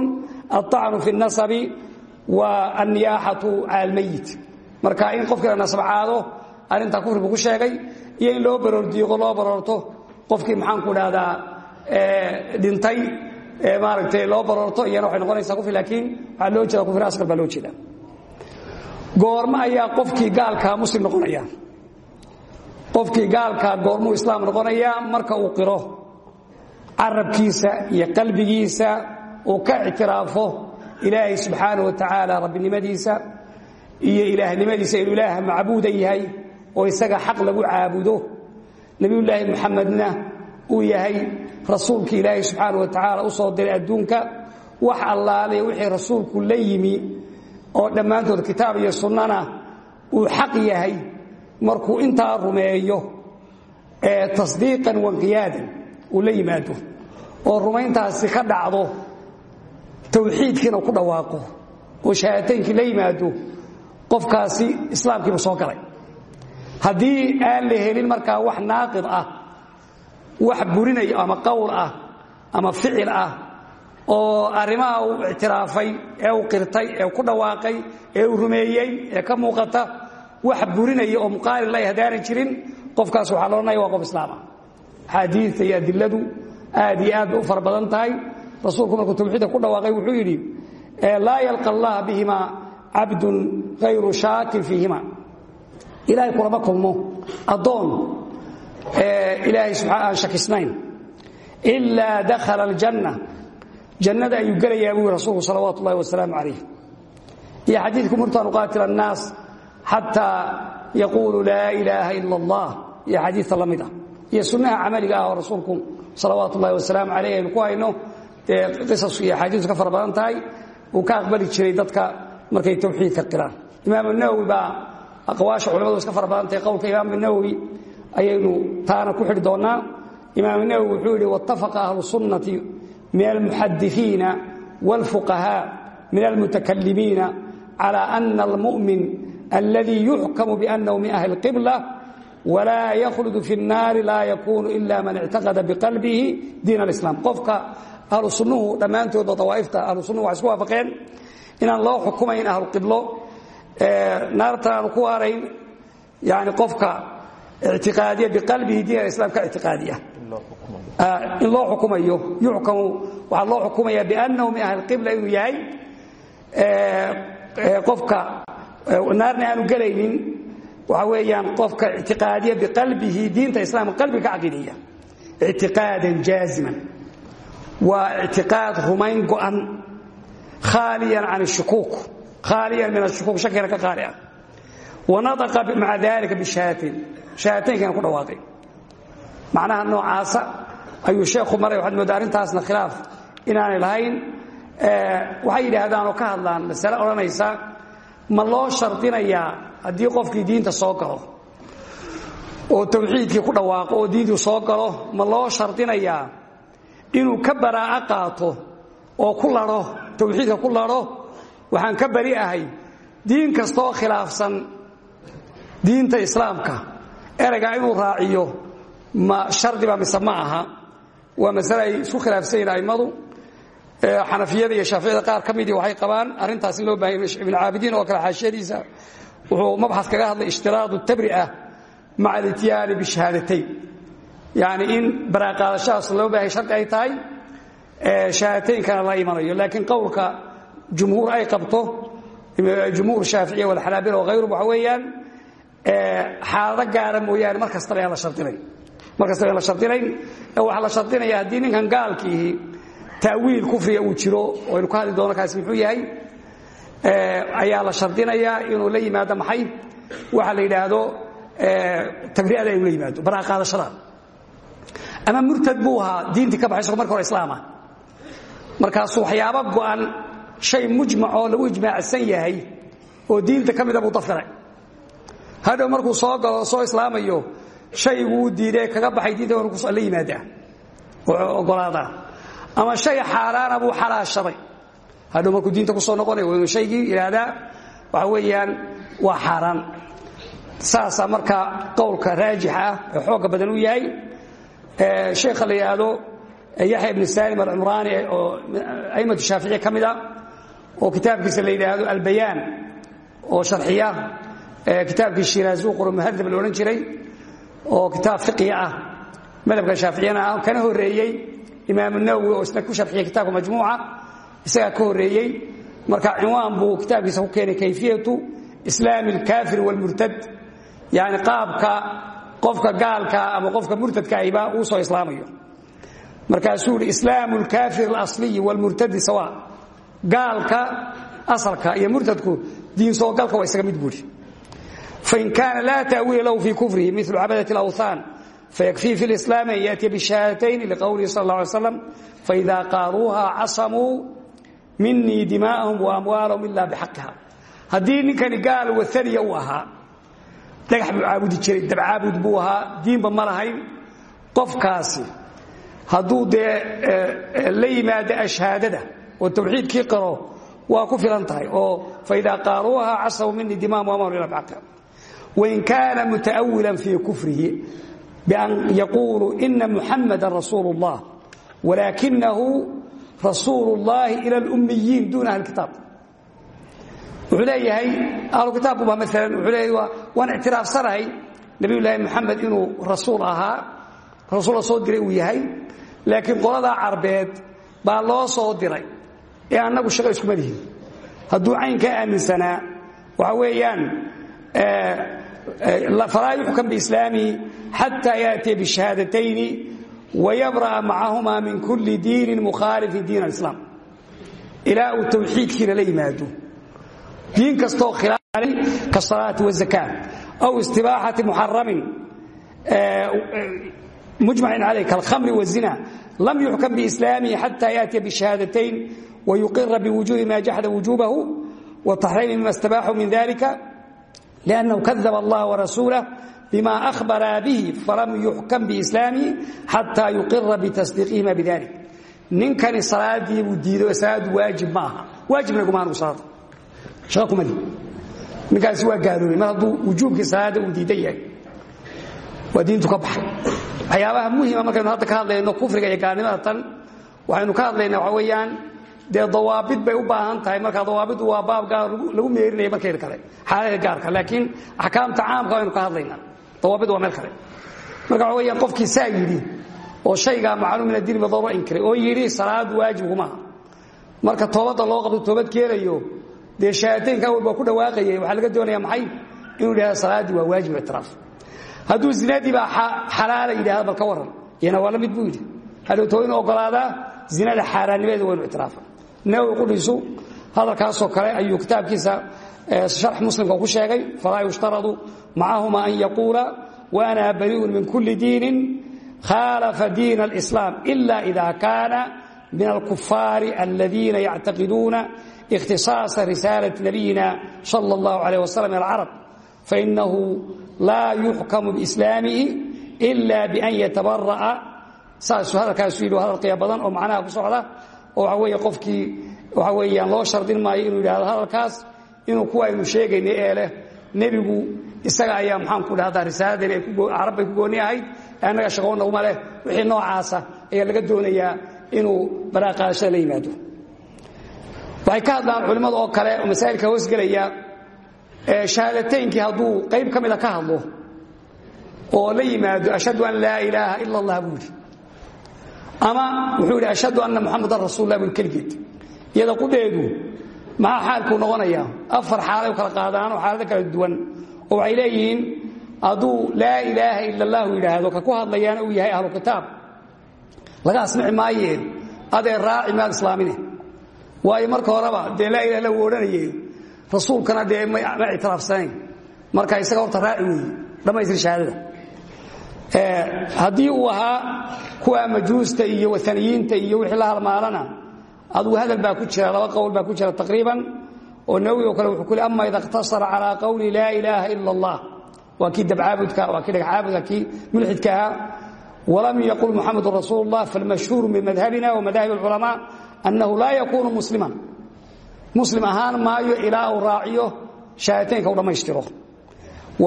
aacnu fi nasabi wa anniyaaxatu cala almayit marka in qofkii la nasab caado arrintaa kufri buu ku sheegay. Iyo in loo baroordiiqo loo baroorto qofkii maxaanku dhahdaa dhintay maaragtay loo baroorto iyana waxay noqonaysaa kufri laakiin waxaa loo jeeda kufri asqar baa loo jeeda goormo ayaa qofkii gaalkaa muslim noqonaya. Qofkii gaalkaa goormuu islaam noqonayaa marka uu qiro carabkiisa iyo qalbigiisa uu ka ictiraafo ilaahay subxaana wa tacaala rabbinimadiisa iyo ilaahnimadiisa ilaah macbuuda yahay oo isaga xaq lagu caabudo. Nebiyullaahi muxamedna uu yahay rasuulka ilaahay subxaana wa tacaala u soo diray adduunka wax allaale wixii rasuulku la yimi oo dhammaantood kitaab iyo sunnana uu xaq yahay markuu intaa rumeeyo ee tasdiiqan wanqiyaadan uu la yimaado oo rumayntaasi ka dhacdo tawxiidkiina ku dhawaaqo oo shahaataynkii la yimaado qofkaasi islaamkiibu soo galay. Haddii aan la helin markaa wax naaqid ah wax burinayo ama qowl ah ama ficil ah oo arrimaha uu ictiraafay ee uu qirtay ee ku dhawaaqay ee uu rumeeyey ee ka muuqata wax burinaya oo muqaalin la hadaanan jirin qofkaas waxaa loodhanaya waa qof islaama. Axaadiidta iyo adiladu aad iyo aad bay u fara badan tahay. Rasuulku markuu tawxiidka ku dhawaaqay wuxuu yidhi laa yalqa allaha bihima cabdun hayru shaakin fiihima. Ilaahay kulama kulmo ilaahay subxaa aan shakisnayn. Ilaa dakhala aljanna. Jannada ayuu gelayaa buu rasuulku salawaatu ullahi wasalaamu calayh iyo xadiidku murtan uqaatil annaas xataa yaquulu laa ilaaha ila allah. Iyo xadiidta la mid ah. Iyo sunnaha camaliga ah oo rasuulku salawaatu ullahi wasalaamu calayh aynu ku hayno axaadiistu ka fara badan ka aqbali jiray dadka markay tawxiidka qiraan. Imaamu nawowi baa aqwaasha culamadu iska fara badan tahay qowlka imaamu nawowi ayaynu taana ku xidhi doonnaa imaamu nawowi wuxuu yidhi wattafaqa ahlu sunnati min almuxadisiina wاlfuqahaa min almutakalimiina cala ana almu'min alladii yuxkamu biannahu min ahli اlqibla wlaa yakhludu fi الnaari laa yakunu ila man ictaqada biqalbihi diin اlislam qofka ahlu sunnuhu dhammaantoodba awaaifta ahlu sunnuhu waxay isku waafaqeen inaan loo xukumayn ahluqiblo naartan aanu ku waarayn yani qofka ictiqaadiya biqalbihi diin alislam ka ictiqaadiya in loo xukumayo yuxkamu waxaa loo xukumaya biannahu min ahli qibla inuu yahay qofka naarna aanu gelaynin waxa weeyaan qofka ictiqaadiya biqalbihi diinta islaamka qalbiga ka caqiideeya ictiqaadan jaaziman waa ictiqaad rumayn go'an khaaliyan can shukuuk khaaliyan min ashukuuk shakina ka qaali ah wanadaqa maca dalika bishahaatayn shahaataynkana ku dhawaaqay. Macnaha noocaasa ayuu sheekhu maray waxaad moodaa arrintaasna khilaaf inaanay lahayn. Waxay yidhaahdaan oo ka hadlaan masale odhanaysa ma loo shardinayaa haddii qofkii diinta soo galo? Oo tawxiidkii ku dhawaaqo oo diintuu soo galo ma loo shardinayaa inuu ka baraa'a qaato oo ku ladho tawxiidka ku ladho waxaan ka bari ahay diin kastaoo khilaafsan diinta islaamka ereygaa inuu raaciyo ma shardiba mise ma aha. Waa masale ay isku khilaafsan iyo shaaficiyada qaar ka waxay qabaan arrintaas in loo bahanya ibn caabidiin oo kale xaashiyadiisa. Wuxuu mabxas kaga hadlay ishtiraadu tabri'a maca alityaani bishahaadatayn. Yani in baraaqaadashadaas loo baahaya shardi ay tahay shahaadtaynkana la imanayo. Laakiin qowlka jumhuur ay qabto jumhuur shaaficiya walxanaabila wahayrum waxa weeyaan xaalado gaara mooyaane mar kastaba aan la shardinayn. Mar kastaba aan la shardinayn waxaa la shardinaya haddii ninkan gaalkiihi ta'wiil kufriga uu jiro waynu ka hadli doono kaasi muxuu yahay ayaa la shardinayaa inuu la yimaado maxay? Waxa la yidhaahdo tabri'ada inuu la yimaado baraaqaadashada ama murtad buu ahaa diintii ka baxay isagoo marka hore islaama. Markaasuu waxyaabo go'an shay mujmac oo lagu ijmaacsan yahay oo diinta ka mida buu dafiray hadhow markuu soo galo soo islaamayo shayguu diiday kaga baxay diinta la yimaadaa oo ogolaadaa. Ama shay xaaraana buu xalaashaday. Hadhow markuu diinta ku soo noqonaya waa inuu shaygii waxa weeyaan waa xaaraan. Saasaa markaa qowlka raajix ah ee xoogga badan uu yahay sheekha la yidhaahdo yaxya ibn salim alcumraani oo aimatu shaaficiya ka oo kitaabkiisa la yidhaahdo albayaan oo sharxiya kitaabkii shiraazi u qoro muhadab la odhan jiray oo kitaab fiqhi ah. Madhabka shaaficiyana ah kana horeeyey imaamu nawowi oo isna ku sharxiyay kitaabka majmuuca isagaa ka horeeyey marka cinwaan buu kitaabkiisa ku keenay kayfiyatu islaami alkaafir wاlmurtad yani qaabka qofka gaalka ama qofka murtadka ahiba uu soo islaamayo. Markaasuu yihi islaamu alkaafir alasliyi wاlmurtadi sawa. Gaalka asalka iyo murtadku diin soo galka waa isaga mid buuri fain kaana laa ta'wiila lahu fii kufrihi milu cabadat اlawthan فيكفي في الإسلام أن يأتي بالشهادتين لقوله صلى الله عليه وسلم فإذا قاروها عصموا مني دماءهم وأموالهم إلا بحقها haddii ninkani gaal waaniya u ahaa dhagax buu caabudi jiray dabcaabud buu ahaa diinba ma lahayn qofkaasi hadduu dee la yimaado ashaadada oo tawxiidkii qaro waa ku filan tahay oo faidaa qaaruuha casaw mini dimaam amar ila bxaqiha wain kaana mutaawilan fii kufrihi bian yaquulu ina muxamada rasuulu اllah walaakinahu rasuul اllahi ila lummiyiin duuna ahli kitaab wuxuu leeyahay ahlukitaabkuba maalan wuxuu leeyahay waan ictiraafsanahay nabiyu llaahi moxamed inuu rasuul ahaa rasuul la soo diray uu yahay laakiin qoladaa carbeed baa loo soo diray ee annagu shaqo iskuma lihin hadduu caynkaa aaminsanaa waxa weeyaan يحكم بإسلامه حتى يأتي بالشهادتين ويبرأ معهما من كل دين مخالف دين الإسلام إلى التوحيد كنا ليمادو دين كستو خلاف كالصلاة والزكاة أو استباحة محرم مجمع عليه كالخمر والزنا لم يحكم بإسلامه حتى يأتي بالشهادتين ويقر بوجوب ما جحد وجوبه وتحريم ما استباحوا من ذلك لأنه كذب الله ورسوله بما أخبر به فلم يحكم بإسلامه حتى يقر بتصديقهما بذلك ninkani salaadii buu diido salaadu waajib maaha waajibna kumaanu salaada shaqa kuma lih ninkaasi waa gaaloobay mar hadduu wujuubkii salaada uu diidan yahay waa diintu ka baxay waxyaabaha muhima markaynu hadda ka hadlayno kufriga iyo gaalnimada tan waxaynu ka hadlaynaa waxa weeyaan dee dawaabid bay u baahan tahay. Marka dawaabiddu waa baab gaar lagu meerinaya markeeda kale. Xaalada gaarka laakiin axkaamta caamka aynu ka hadlaynaa dawaabid waa meel kale. Marka waxa weyaan qofkii saa oo shaygaa macluum min addiin bidaruura inkiray oo yidhi salaad waajibkumaha marka toobadda loo qabto toobad keenayo dee shahaataynka awal baa ku dhawaaqayay. Waxaa laga doonaya maxay? Inuu yidhahdo salaaddii waa waajib ictiraaf hadduu zinadii baa xalaala yidhahda bal ka iyana waa mid buu yidhi. Hadhowtoo inuu ogolaadaa zinada xaaraannimadeeda waa inu nawowi qudhiisu hadalkaasoo kale ayuu kitaabkiisa sharx muslimka ku sheegay falaa yushtaradu macahuma an yaquula waana bariiun min kulli diinin khaalafa diin اlislaam ila ida kaana min alkufaari aladiina yactaqiduuna ikhtisaasa risaalat nabiyina sala اllahu alayh wasalam ila alcarab fainahu laa yuxkamu biislaamihi ila bian yatabara'a saasuu hadalkaasu yidhi hadal qiya oo macnaha ku socda oo waxa weeye qofkii waxa weeyaan loo shardin maayo inuu yidhahdo hadalkaas inuu kuwa aynu sheegaynay ee leh nebigu isaga ayaa maxaan ku dhahdaa risaaladeen ay carab bay ku gooni ahayd annaga shaqoonnaguma leh wixii noocaasa ayaa laga doonayaa inuu baraaqaadashada la yimaado. Waxay ka hadlaan culimmada oo kale oo masaa'ilka hoosgelaya shahaadataynkii hadduu qayb ka mida ka hadlo oo la yimaado ashhadu an laa ilaaha ila allah buu yidhi ama wuxuu yidhi ashhadu anna muxamadan rasuullah buu keligeed iyada qudheedu maxaa xaalkuu noqonayaa afar xaalay kala oo xaalado kala duwan oo waxay leeyihiin hadduu laa ilaaha ila allahu yidhaahdo ka ku hadlayaana uu yahay ahlu kitaab. Laga asmici maayeen adee raaci maad islaamine? Waayo marka horeba dee laa ilah la uu odhanaye rasuulkana dee ma ictiraafsanayn. Marka isaga horta raaci weeye shahaadada haddii uu ahaa kuwa majuusta iyo waaniyiinta iyo wixii la halmaalana adugu hadal baa ku jira laba qowl baa ku jira taqriiban oo nawowi oo kale wuxuu ku ama ida ikhtasara calaa qowli laa ilaaha ila allah. Waa kii dabcaabudka waa kii dhagcaabudka kii mulxidka ahaa. Walam yaqul muxamedun rasuul اllah falmashhuuru min madhabina wa madahib اlculamaa annahu laa yakunu musliman. Muslim ahaan maayo ilaa uu raaciyo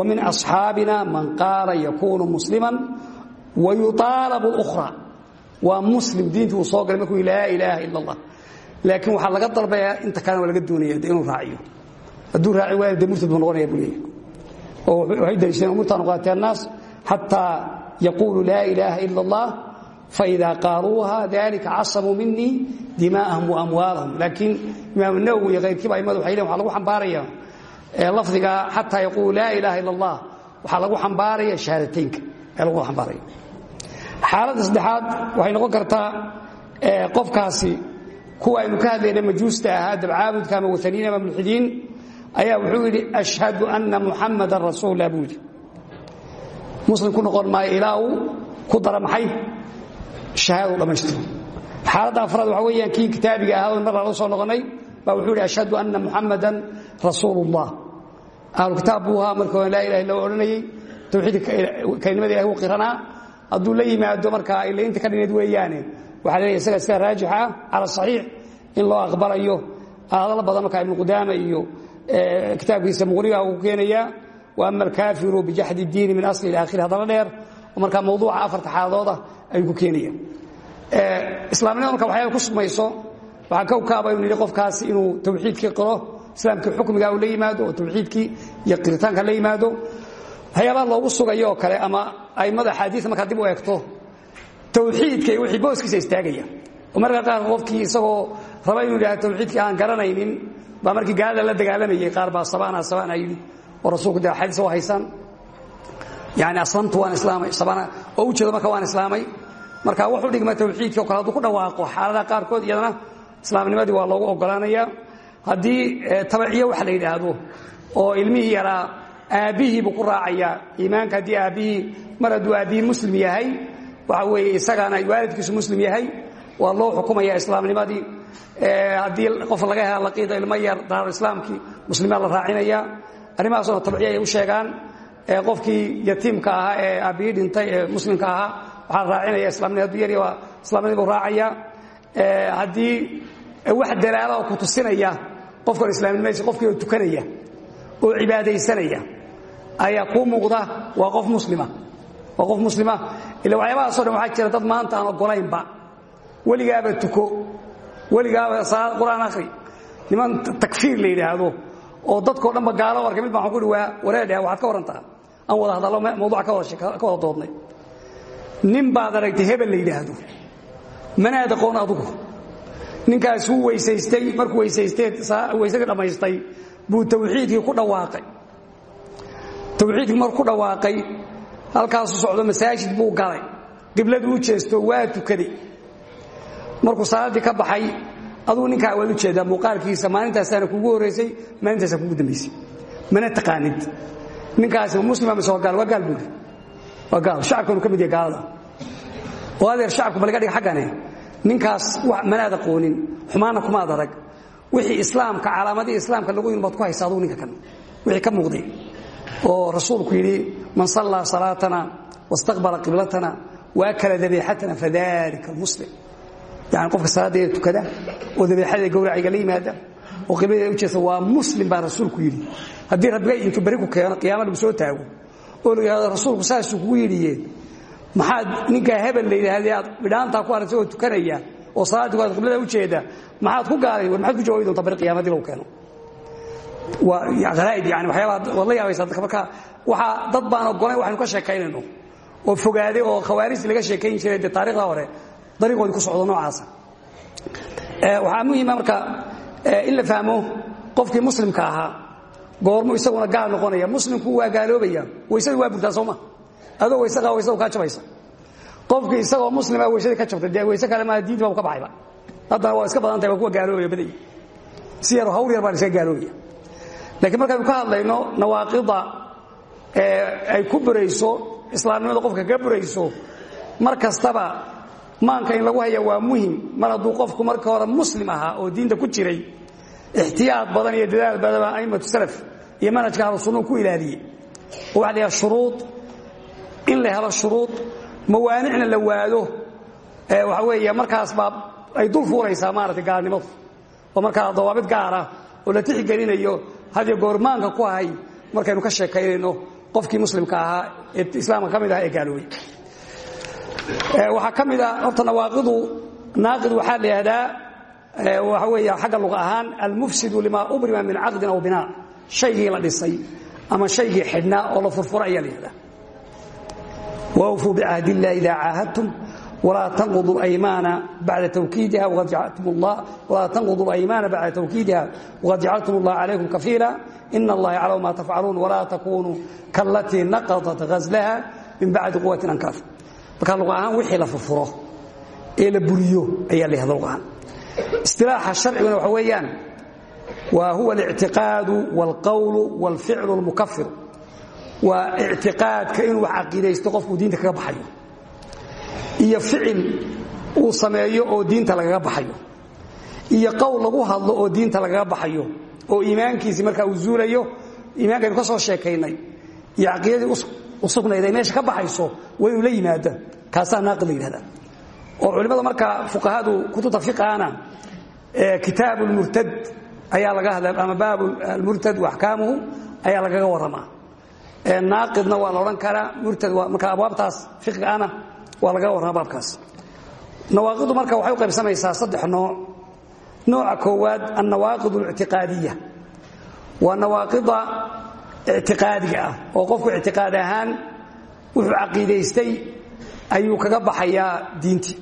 min asxaabina man qaala yakunu musliman wa yuaalabu اlأkhra waa muslim diintii uu soo galay markuu laa ilaaha ila allah laakiin waxaa laga dalbayaa inta kalena waa laga doonaya de inuu raaciyo. Hadduu raaci waayo de murtad buu noqonaya buu leeyahy oo waxay daliishadeen umurtaa noqotay annaas xataa yaquulu laa ilaaha ila allah faida qaaluuha dalika casabuu minii dimaa'ahum waamwaalahum laakiin imaam nawowi iyo kayrkiiba aimada waxay len waa lagu xambaaraya lafdiga xataa yaquulu laa ilaha ila allah waxaa lagu xambaaraya shahaadateynka ayaa lagu ambaaraya xaaladda saddexaad waxay noqon kartaa qofkaasi kuwa aynu ka hadlayna majuusta ahaa dabcaabudka ama wataniin ama mulxidiin ayaa wuxuu yidhi ashhadu anna muxamadan rasuullah buu yidhi. Muslim ku noqon maayo ilaa uu ku dara maxay shahaadadu dhammaystiro xaaladda afraad waxa weeyaan kii kitaabiga ahaa mar laala soo noqonnay baa wuxuu yidhi ashhadu anna muxamadan rasuulullah. ahlu kitaab buu ahaa marka laa ilaha illa odhanayey tawxiidka kalinimada ilahi wuu qiranaa hadduu la yimaado markaa ilaynta ka dhineed weeyaane waxaa leeyahy isaga iska raajix ah cala saxiix in loo aqbalayo hadallo badan markaa ibnu qudaama iyo kitaabkiisa muqriga uu keenayaa wa ama alkaafiru bijaxdi diini min asli ila akhiri hadallo dheer. Oo markaa mawduuca afarta xaaladooda ayuu ku keenaya. Islaamnimada marka waxyaaba ku sugmayso waxaa kowkaaba inu yidhi qofkaasi inuu tawxiidkii qiro islaamkii xukmiga la yimaado oo tawxiidkii iyo qiritaanka la yimaado loogu sugayo kale ama aimada axaadiia markaa dib u eegto tawxiidka wixii booskiisa istaagaya. Oo qaar qofkii isagoo raba inuu yidhaha tawxiidkii aan garanaynin baa markii gaalada la dagaalamayay qaar baa sabana sabana yidhi oo rasuulku de xadiis oo haysan. Yani aslamtu waan islaamay sabana oo u jeedo marka waan islaamay. Marka wuxuu dhigma tawxiidkii o kale hadduu ku dhawaaqo xaaladaha qaarkood iyadana islaamnimadii waa loogu ogolaanaya haddii tabaciyo wax la yidhaahdo oo ilmihii yaraa aabbihiibuu ku raacayaa iimaanka haddii aabbihii mar hadduu aabbihii muslim yahay waxa weeye isagana waalidkiisu muslim yahay waa loo xukumaya islaamnimadii. Haddii qof laga hela laqiida ilmo yar daarulislaamkii muslimiin la raacinaya arrimahaasoo tabciya ay u sheegaan. Qofkii yatiimka ahaa ee aabbihii dhintay ee muslimka ahaa waxaa raacinaya islaamnimad hadduu yar waa islaamnimadi buu raacaya. Haddii wax dalaala ku tusinaya qofkan islaamnimadiisa qofkii oo tukanaya oo cibaadaysanaya ayaa kuu muuqda waa qof muslima. Waa qof muslima. Ila waxyaabahaasoo dhan waxaa jira dad maanta aan ogolaynba weligaaba tuko weligaaba salaad qur'aan akhri. Niman takfiir la yidhaahdo oo dadkao dhanba gaalo arkay mid baan ku uhi waa wareedhah waxaad ka warantaa. Aan wada hadallo mawduuca ka wada doodnay. Nin baad aragtay hebel la yidhaahdo. Manaad aqoon adugu ninkaas wuu weysaystay markuu weysaystee weysadii dhammaystay buu tawxiidkii ku dhawaaqay. Tawxiidkii markuu ku dhawaaqay halkaasuu socdo masaajid buu galay. Qibladuu u jeesto waa tukaday markuu salaaddii ka baxay aduu ninkaa waad u jeedaa muuqaalkiisa maalintaasaana kugu horraysay maalintaasa kugu dambaysay mana taqaanid. Ninkaasi muslima mise waa gaal waa gaal buuri waa gaal shacabkanu ka yahay gaalada. Oo adeer shacabku baliga dhiga ninkaas manaad aqoonin xumaanna kumaad arag. Wixii islaamka calaamadihii islaamka lagu yin baad ku haysa adugu ninka kan. Wixii ka muuqday oo rasuulku yidhi man sallaa salaatana wastaqbala qiblatana waakala dabiixatana fadalika almuslim yani qofka salaadeeda tukada oo dabiixada gawraciga la yimaada oo qibladeeda u jeesta waa muslim baa rasuulku yidhi. Haddii rabbiga intuu beri ku keeno qiyaama lagu soo taago oo la yidhahdo rasuulku saasuu kugu yidhiye maxaad ninkaa hebel la yidhaahday? Aad ku aragtay oo tukanaya oo salaaddii ku qiblada u jeeda maxaad ku gaalay war maxaad ku jawaabi doontaa bari qiyaamadii lagu keeno? Waa haraa'id yani waxyaabaha waad la yaabaysaa dadka. Marka waxaa dad baan ogolayn waxaynu ka sheekaynayno oo fogaaday oo khawaarijtii laga sheekayn jiray dee hore dariiqoodii ku socdo noocaasa. Waxaa muhiima marka in la fahmo qofkii muslimka ahaa goormu isaguna gaal noqonaya. Muslimku waa gaaloobaya waysadii waa burtaa sooma adoo wayse qaba waysadu kaa jabaysa qofkii isagoo muslima waysadii ka jabtay. Dee wayse kale maa diinti baa ka baxayba. Haddana waa iska badan kuwa gaaloobaya baday si yar hawl yar baan iska gaaloobaya laakiin markaynu ka hadlayno nawaaqida ay ku burayso islaamnimada qofka ka burayso mar maanka in lagu haya waa muhiim mar hadduu qofku marka hore muslim ahaa oo diinta ku jiray ixtiyaad badan iyo dadaal badan aimatu salaf iyo manhajka ahlu sunnuu ku ilaaliyey oo waxa la shuruud in la helo shuruud mawaanicna la waado waxa weeye markaas baa ay dul fuuraysaa maaragtay gaalnimadu oo markaa dawaabid gaara oo la tixgelinayo hadiyo goormaanka ku ahay markaynu ka sheekaynayno qofkii muslimka ahaa ee islaamka ka mid aha ee gaaloobay waxaa ka mid a horta nawaaqidu naaqid waxaa la yidhahdaa waxa weeya xagga luqa ahaan almufsidu limaa ubrima min caqdin aw binaa shaygii la dhisay ama shaygii xidhnaa oo la furfura ayaa la yidhahdaa wawfuu bicahd illahi idaa caahadtum walaa tanqudu aymaana bacda tawkiidiha waqad jacaltum allah calaykum kafiila ina allaha yaclamu ma tafcaluun walaa takunuu kaalatii naqadat ghaslaha min bacdi quwatin ankaaf marka luqa ahaan wixii la furfuro ee la buriyo ayaa la yahda luqa ahaan istilaaxa sharciguna waxa weeyaan wa huwa alictiqaadu wاlqowlu wاlficlu اlmukafir waa ictiqaadka inuu wax caqiidaysto qofkuu diinta kaga baxayo. Iyo ficil uu sameeyo oo diinta lagaga baxayo. Iyo qowl lagu hadlo oo diinta lagaga baxayo. Oo iimaankiisii markaa uu zuulayo iimankaynu ka soo sheekaynay iyo caqiidadii u sugnayd ay meesha ka baxayso waa inuu la yimaada kaasaa naaqid la yidhahda oo culimmada markaa fuqahadu kutubta fiqhana kitaab lmurtad ayaa laga hadla ama baab almurtad waaxkaamuhu ayaa lagaga warramaa naaqidna waa la odhan karaa. Murtad marka abwaabtaas fiqigaana waa lagaga warrama baabkaas nawaaqidu marka waxay u qaybsamaysaa saddex nooc. Nooca koowaad annawaaqid اlictiqaadiya waa nawaaqida ictiqaadiga ah oo qofku ictiqaad ahaan wuxuu caqiidaystay ayuu kaga baxayaa diintii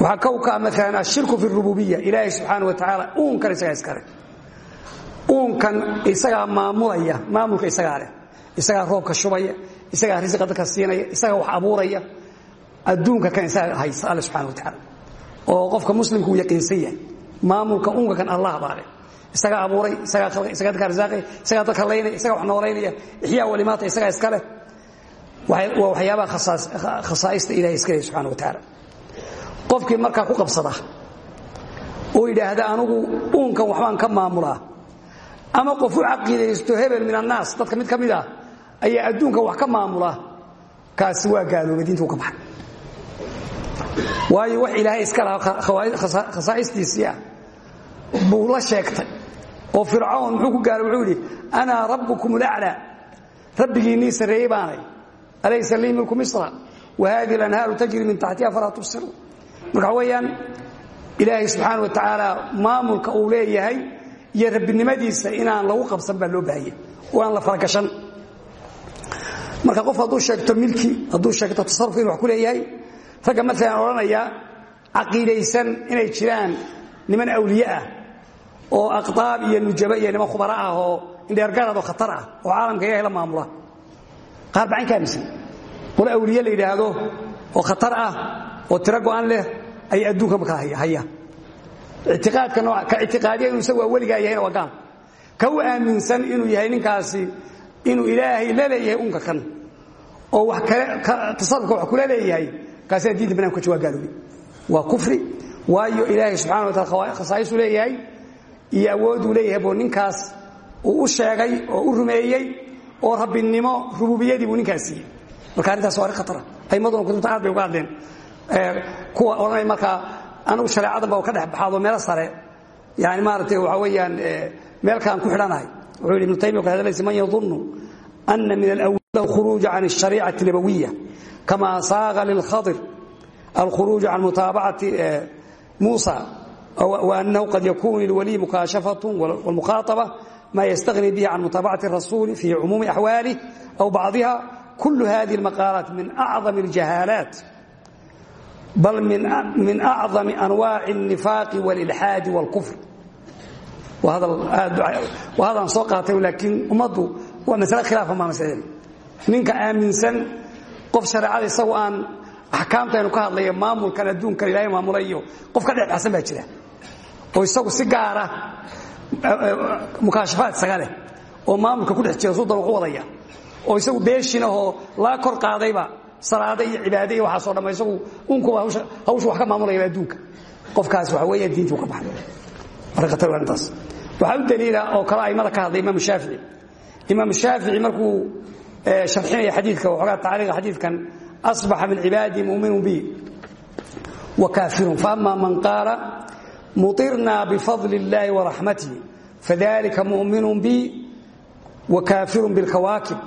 waxaa kowkaa maalan ashirku fi rububiya ilaahay subxaana wa tacaala uunkan isagaa iskale uunkan isagaa maamulaya maamulka isagaa leh. Isagaa roobka shubaya isagaa risiqa dadka siinaya isagaa wax abuuraya. Adduunka kan isaga haysta alle subxana wa tacaala oo qofka muslimku uu yaqiinsan yahay. Maamulka uunka kan allah baa isagaa abuuray isagaa khalqay isagaa dadka arsaaqaya isagaa dadka laynaya isagaa wax noolaynaya ixyaa walimaata isagaa iska leh. Waa waxyaabaha khasaa'ista ilahay iska leh subxana wa tacaala qofkii markaa ku qabsada oo yidhaahda anugu uunkan waxbaan ka maamulaa ama qof u caqiidaysto hebel min annaas dadka mid ka mid ah ayaa adduunkan wax ka maamula kaasi waa gaaloobay ka baxay waayo wax ilaahay iska lahaa khasaa'istiisii ah buu la sheegtay. Oo fircawn muxuu ku gaalo wuxuu yidhi anaa rabbukum ulaclaa rabbigiinnii sarreeyey baanay alaysa lii milku misra wa hadihi alanhaaru tajri min taxtiha falaa tubsiruun marka waxa weeyaan ilaahay wa tacaala maamulka uu leeyahay iyo rabbinimadiisa inaan lagu qabsan baa loo baahaya oo aan la faragashan marka qof hadduu sheegto milki hadduu sheegto tasarufka inu wax ku leeyahay ragga maalan odhanaya caqiidaysan inay jiraan niman awliye ah oo aqtaab iyo nujaba iyo niman khubara ah oo indheergarad oo khatar ah oo caalamka ilahay la maamula. Qaar bacan ka aaminsan. Qole awliye la yidhaahdo oo khatar ah oo tiro go'an leh ayay adduunka markaa haya ka ictiqaadiya inuu isagu waa weligaa yahayna waa gaal. Ka u aaminsan inuu yahay ninkaasi inuu ilaahay la leeyahay unka kan oo wax kale tasarrufka wax kula leeyahay kaasina diinta banaanka ka waa gaaloobi waa kufri waayo ilaahay subxana wa taala khasaa'isuu leeyahay iyo awooduu leeyahay buu ninkaas uu u sheegay oo u rumeeyey oo rabbinimo rububiyadii buu ninkaas siiyey. Marka arrintaas waa arrin khatara. Aymaduna kutubta aad bay uga anugu shareecadan ba ka dhex baxaado meelo sare yani maaragtay waxaa weeyaan eh, meelkaan ku xidhanahay. Wuxuu yidhi ibnu taymiya ka man yadunnu ana min alawil alkhuruuja can alshariicati nabawiya kama saaga lilkhadir alkhuruuju can mutaabacati eh, muusa waanahu qad yakunu lilwaliy mukaashafatu walmukhaaaba ma yastagni bihi can mutaabacati rasuuli fi cumuumi axwaalih aw bacdiha. Kul hadihi almaqaalaat min acdam aljahaalaat bal min acami anwaaci nifaaqi walilxaaji wlkufr hadaan soo aatay laakiin ummaddu waa masl khilaafa ma masleen ninka aaminsan qof shareecada isagu aan axkaamtaynu ka hadlaya maamulkan adduunkan ilahay maamulayo qof ka dhexdhexsan baa jira oo isagu si gaara mukaashafaad isaga leh oo maamulka ku dhex jira sudan wax u wadaya oo isagu beeshin ahoo laa kor qaadayba salaada iyo cibaada iyo waxaasoo dham isagu unkuba hawshu wax ka maamulaya adduunka qofkaas waxa weeyaan diintii ka baxay marka khatar waa intaas waxaa u daliila oo kale aimada ka hadlay imaamu shaafici. Imaamu shaafici markuu sharxinaya xadiidka waxoogaa tacliiqa xadiidkan asbaxa min cibaadi muuminu bi wa kaafirun faama man qaala mutirna bifadli illahi waraxmatihi fadalika muuminu bi wa kaafirun bilkawaakib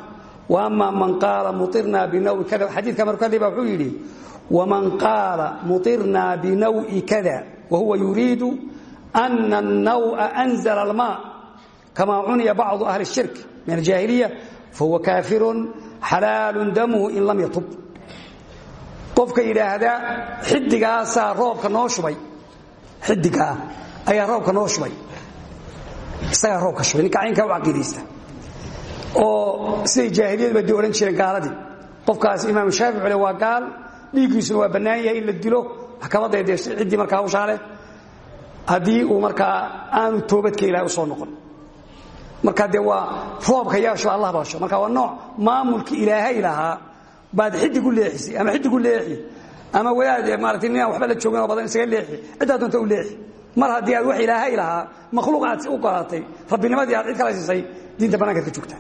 ama man qaala muirnaa binawi kada xadiika maruu kadhiba wuxuu yidhi waman qaala muirnaa binawi kada wahuwa yuriidu ana annawa anzla almaa kama cuniya bacdu ahli shirk min ajaahiliya fahuwa kaafirun xalaalun damuhu in lam yatub. Qofka yidhaahda xidigaasaa roobka noo shubay. Xidigaa ayaa roobka noo shubay. Isagaa roobka shubay. Ninka caynkaa u caqiidaysta oo siday jaahiliyaduba dee odhan jireen gaaladii. Qofkaas imaam shaafici le waa gaal dhiiggiisuna waa bannaan in la dilo maxkamadda dee ciddii markaa hawshaa leh haddii uu markaa aanu toobadka ilahay u soo noqon. Marka dee waa roobka yaasho allah baasho marka waa nooc maamulkii ilaahay lahaa baad xidig u leexisay ama xidig u leexi ama wadaad maarata ninaan waxba la joogin oo badan isaga leexi ciddaa doonta u leexi. Mar haddii aad wax ilaahay lahaa makhluuq aad u qoratay rabbinimadii aad cid kala siisay diinta bannaankaad ka joogtaa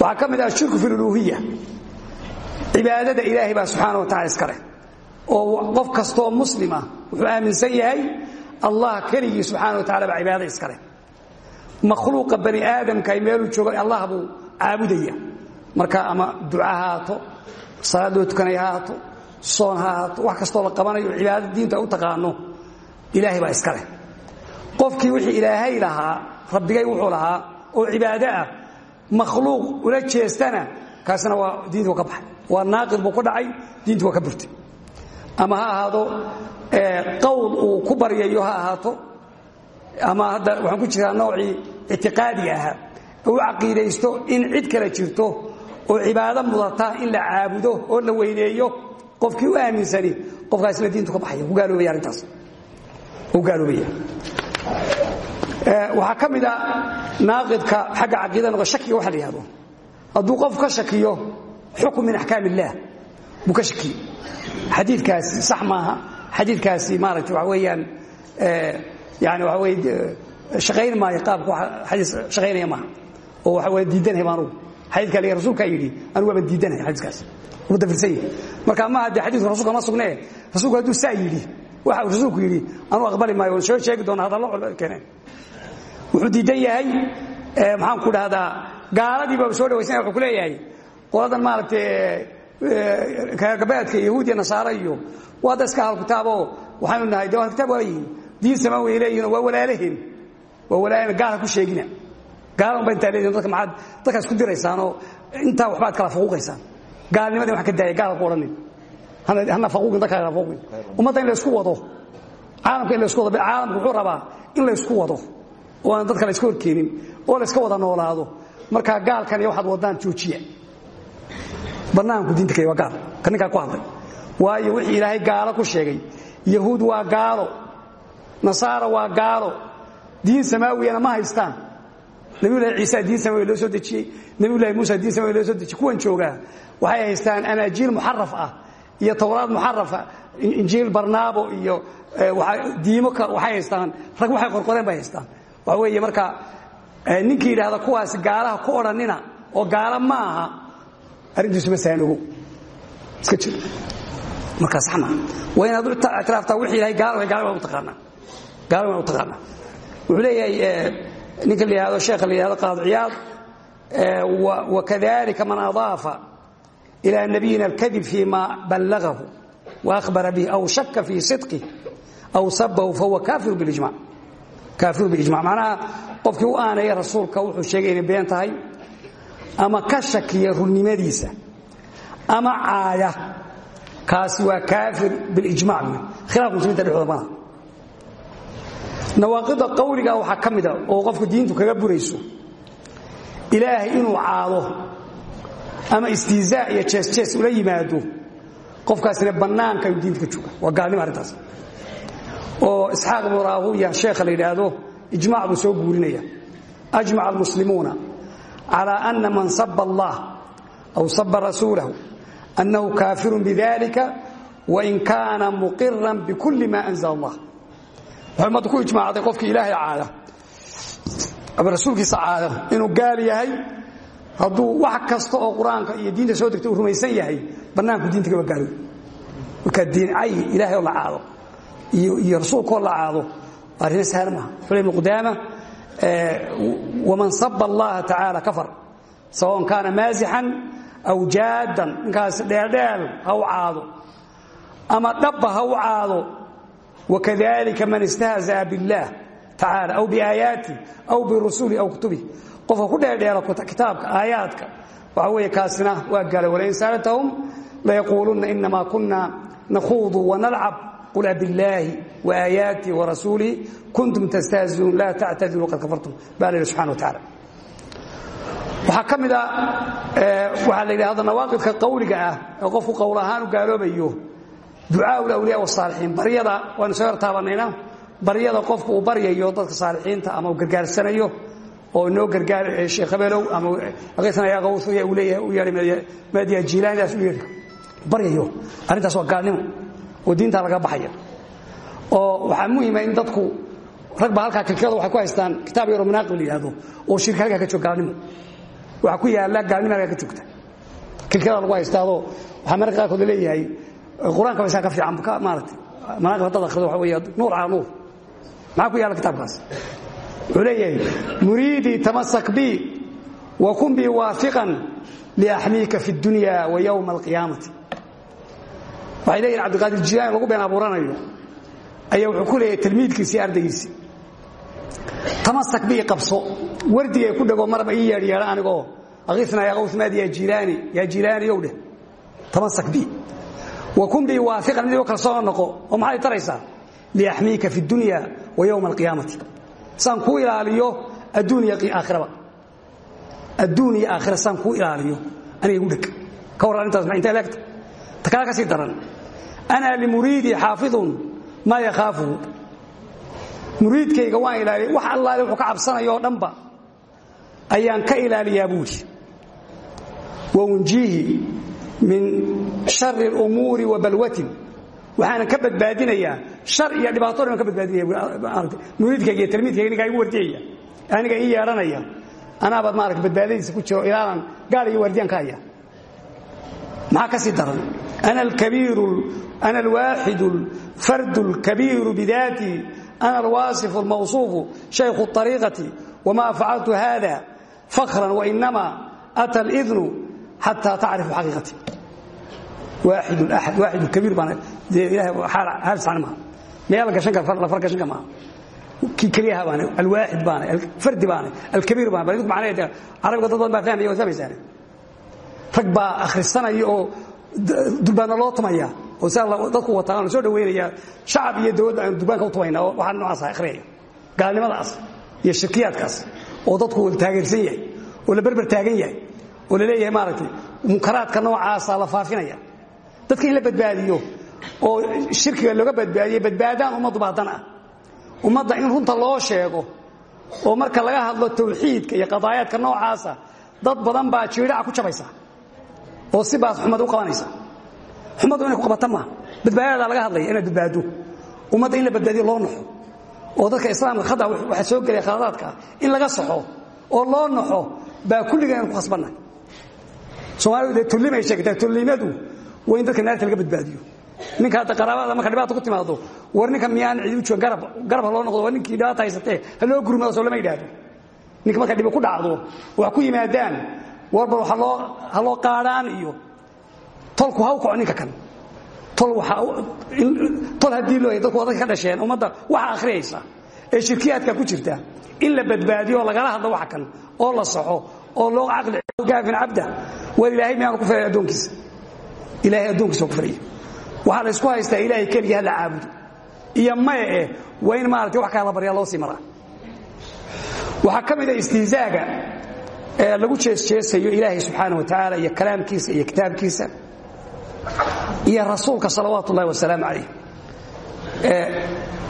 waxaa ka mid ah shirku fi luluhiya cibaadada ilaahay baa subxaana wa tacala iska oo qof kastoo muslim ah wuxuu aaminsan yahay allah keligii subxaana wa tacala baa cibaada iska leh. Makhluuqa bani aadamka ay meeluu joogo allah buu caabudaya marka ama duca ha haato salaad tukanay ha haato soon ha haato wax kastoo la qabanayo cibaadada diinta u taqaano ilaahay baa iska leh. Wixii ilaahay lahaa rabbigay wuxuu lahaa oo cibaado ah makhluuq ula jeestana kaasna waa diinta ka baxay. Waa naaqid buu ku dhacay diinta waa ka burtay. Ama ha ahaado qowl uu ku baryayo ha ahaato ama hadda waxaan ku jiraa noocii ictiqaadiga ahaa u caqiidaysto in cid kale jirto oo cibaado mudata in la caabudo oo la weyneeyo qofkii u aaminsani qofkaasna diintu ka baxaya ku gaaloobaya arrintaas u gaaloobaya waxaa ka mid a naaqidka xagga caqiida noqo shakiga waxa la yihahdo hadduu qof ka shakiyo xukm min axkaam illaah buu ka shakiyo xadiidkaasi sax maaha. Xadiidkaasi maaragtay waxa weeyaan yani waxa wey shaqayn maayo qaabku xadiis shaqaynaya maaha. Oo waxa wey diidanahay baan anugu xadiidka la rasuulkaa yidhi anigu waaba diidanahay xadiiskaas ugu dafirsan yahay. Marka ma haddee xadiidku rasulka ma sugnee. Rasuulku hadduu saa yidhi waxa uu rasuulku yidhi anugu aqbali maayo soo sheegi doona hadallo keeneen wuxuu diidan yahay maxaan ku dhahdaa gaaladii baa soo dhawaysanaya wuxuu ku leeyahay. Qoladan maaragtay gabeedka yahuudiya nasaara iyo waa da iska halkitaaboo waxaanu nahay de halkitaab waa yihiin diin samaan way leeyihiin waa walaalaheen waa walaalaheen gaal ha ku sheegina. Gaalan ba intaa leedihin dadka maxaad dadkaas ku diraysaanoo intaa waxbaad kala faquuqaysaan gaalnimadii wax ka daaya gaal ha ku odhanin. Hana faquuqin dadka kala faquuqin ummadda in la isku wado caalamka in la isku wado caalamku wuxuu rabaa in la isku wado oo aan dadka la iska horkeenin oo la iska wada noolaado. Markaa gaalkan iyo waxaad wadaan joojiya. Bannaanku diinta kale waa gaal? Ka ninkaa ku hadlay. Waayo wixii ilaahay gaalo ku sheegay. Yahuud waa gaalo. Nasaara waa gaalo. Diin samaawiyana ma haystaan. Nabiyulahi ciisa diin samawi loo soo dejiyey. Nabiyulahi muusa diin samawi loo soo dejiyey. Kuwan joogaa waxay haystaan anaajiil muxaraf ah iyo towraad muxarafa injiil barnaabo iyo diimo waxay haystaan. Rag waxay qorqoreen bay haystaan waxa weeye marka ninkii yidhaahda kuwaasi gaalaha ku odhanina oo gaalo ma aha arrintiisu ma sahan ogow. Iska jir. Markaa sax maa waa inaad u ictiraaftaa wixii ilahay gaalo waa u taqaanaa. Gaalo waa u taqaanaa. Wuxuu leeyahay ninka la yihahdo sheekha la qaad ciyaad wakadalika man adaafa ila nabiyina alkadib fima ballagahu waahbara bih aw shaka fi sidqih aw sabahu fahuwa kaafiru bilijmac macnaha qofkii u aanaya rasuulka wuxuu sheegay inay been tahay ama ka shakiya runnimadiisa ama caaya. Kaasi waa kaafir bilijmac khilaaf muslimiinta dhexdooda malaha nawaaqida qawliga waxaa ka oo qofku diintu kaga burayso ilaahay inuu caado ama istihzaa iyo jeesjees ula yimaado qofkaasina bannaanka ayuu diinta ka jooga waa gaalnimo arrintaas oo isxaaq ibnu raahuya sheekha la yidhaahdo ijmac buu soo guurinaya. Ajmaca almuslimuuna calى ana man saba allah aw saba rasuulahu annahu kaafirun bidalika wain kaana muqiran bikuli ma anzla allah. Waxay ummaddu ku ijmaacday qofkii ilaahay caada? Ama rasuulkiisa caada? Inuu gaal yahay hadduu wax kasta oo qur'aanka iyo diinta soo degtay uu rumaysan yahay bannaanku diinta kama gaalo marka diin cay ilahay oo iyo rasuulkaoo la caado arrin sahal maaha xulay ibnu qudaama waman saba allaha tacaala kafar. Sawaon kaana maasixan aw jaadan ninkaas dheeldheel ha caado. Ama dhabba ha caado. Wakadalika man istahzaa biاllah tacaala aw biaayaati aw birusuli aw kutubi. Qofka ku dheerdheero kitaabka aayaadka. Waxa weeye kaasina waa gaala walain saalatahum layaquulunna inama kuna nakhuudu wanalcab qul abillaahi waaayaatihi warasuulihi kuntum tastahziuun laa tactadiruu qad kafartum baa la yidhi subxana wa tacala waxaa ka mid a waxaa la yidhahda nawaaqidka qawliga ah ee qofku qowl ahaan u gaaloobayo ducaa lawliya wasaalixiin baryada waanu soo yartaabanayna baryada qofku uu baryayo dadka saalixiinta ama uu gargaarsanayo oo inoo gargaar sheekh habeelow ama aqisna yaa qawsuya uu leeyahay u yeedhay maadiya jiilaanidaas u yeedhi baryayo arrintaas waa gaalnimo oo diintaa laga baxaya. Oo waxaa muhima in dadku rag baa halkaa kilkilada waxay ku haystaan kitaab yaro manaaqib la yidhahdo oo shirka halkaa ka joog gaalnimo. Waxaa ku yaalla gaalnimo halkaa ka joogta. Kilkilada lagu haystaadoo waxaa mararka qaarkood la leeyahay qur'aanka baysaa ka fiican maaragtay manaaqib haddad akhrido waxa weeye nuur calaa nuur. Maxaa ku yaalla kitaabkaas? Wuxuu leeyahay muriidii tamasak bi wa kun bii waafiqan liaxmiika fi اdunya wa yowma alqiyaamati waxay leeyihiin cabdiqaadir jilaani lagu been abuuranayo. Ayaa wuxuu ku leeyahay tilmiidkiisii ardaygiisii. Tamasak bii qabso. Wardigay ku dhego marba ii yeedh yeedha anigoo. Aqiisna yaa qawsmaad yaa jilaani yaa jilaani yow dheh. Tamasak bii. Wa kun bii waafiqan mid igu kalsoona noqo. Oo maxay taraysaa? Liaxmiika fi اdunya wa yowma alqiyaamati. Saan kuu ilaaliyo adduun iyo aakhiraba. Adduun iyo aakhira saan kuu ilaaliyo. Aniga igu dheg. Ka warran arrintaas ma intay leegta kale ka sii daran. Ana limuriidii xaafidun maa yakhaafuhu muriidkayga waan ilaaliya wax allaale wuxuu ka cabsanayo oo dhanba ayaan ka ilaaliyaa buuri wa unjiihi min shari اlumuuri wa balwatin. Waxaanan ka badbaadinayaa shar iyo dhibaato dhan ka badbaadinaya muriidkayga iyo tilmiidkayga ninkaa igu wardiyaya aniga ii yeedhanaya anaabaad maarata badbaadadiisa ku jiro maxaa ka sii daran ana alwaaxidu alfardu alkabiiru bidaatii ana alwaasifu almawsuufu shaykhu اطariiqati wama facaltu hada fakran wainama ata alidnu xataa tacrifu xaqiiqatii waaxid rag baa akhrisanaya oo durbaanna loo tumaya oo saa dadku wataan la soo dhaweynaya shacab iyo dowladda aynu durbaanka u tumayna oo waxaa noocaas akhriyaya gaalnimadaas iyo shirkiyaadkaas oo dadku wada taageersan yahay oo la berber taagan yahay oo la leeyahay maaragtay munkaraadka noocaasa la faafinaya. Dadka in la badbaadiyo oo shirkiga looga badbaadiyo badbaadaan ummaddu baadan ah. Ummadda in runta loo sheego oo marka laga hadlo tawxiidka iyo qadaayaadka noocaasa dad badan baa jiidhaca ku jabaysa oo si baas xumad u qabanaysa. Xumaddu inay ku qabata maaha laga hadlaya inaad badbaado. Ummadda in la badbaadiyo loo naxo oo dadka islaamka khada waxaa soo gelaya khaladaadka in laga saxo oo loo naxo baa kulligeen ku khasbannahay soomaalidu dee tullimay sheegtaa tullimadu waa in dadka badbaadiyo. Ninka hadda qaraabada marka dhibaata ku timaado war ninka miyaan cidi u garab garab loo noqdo ninkii dhibaata haysatee ha soo lama yidhaahdo. Ninka marka dhibi ku dhacdo wax ku yimaadaan warba ha loo ha loo qaadhaan iyo tolku ha ninka kan. Tol haddii loo dadku dadka ka dhasheen ummadda waxa akhriyaysa ee shirkiyaadka ku jirta in la badbaadiyo lagala hadlo waxa kan oo la saxo oo loo caqli gaafin cabda war ilaahay ku firay addoonkiisa. Ilaahay addoonkiisa ku firaya waxaa la isku haystaa ilaahay keligii la caabudo iyo maya eh waa in maaragtay wax kala baryaa loo sii maraa. Waxaa ka ee lagu jeesjeesayo ilaahay subxaana wa tacaala iyo kalaamkiisa iyo kitaabkiisa iyo rasuulka salawaatu ullahi wasalaamu calayh.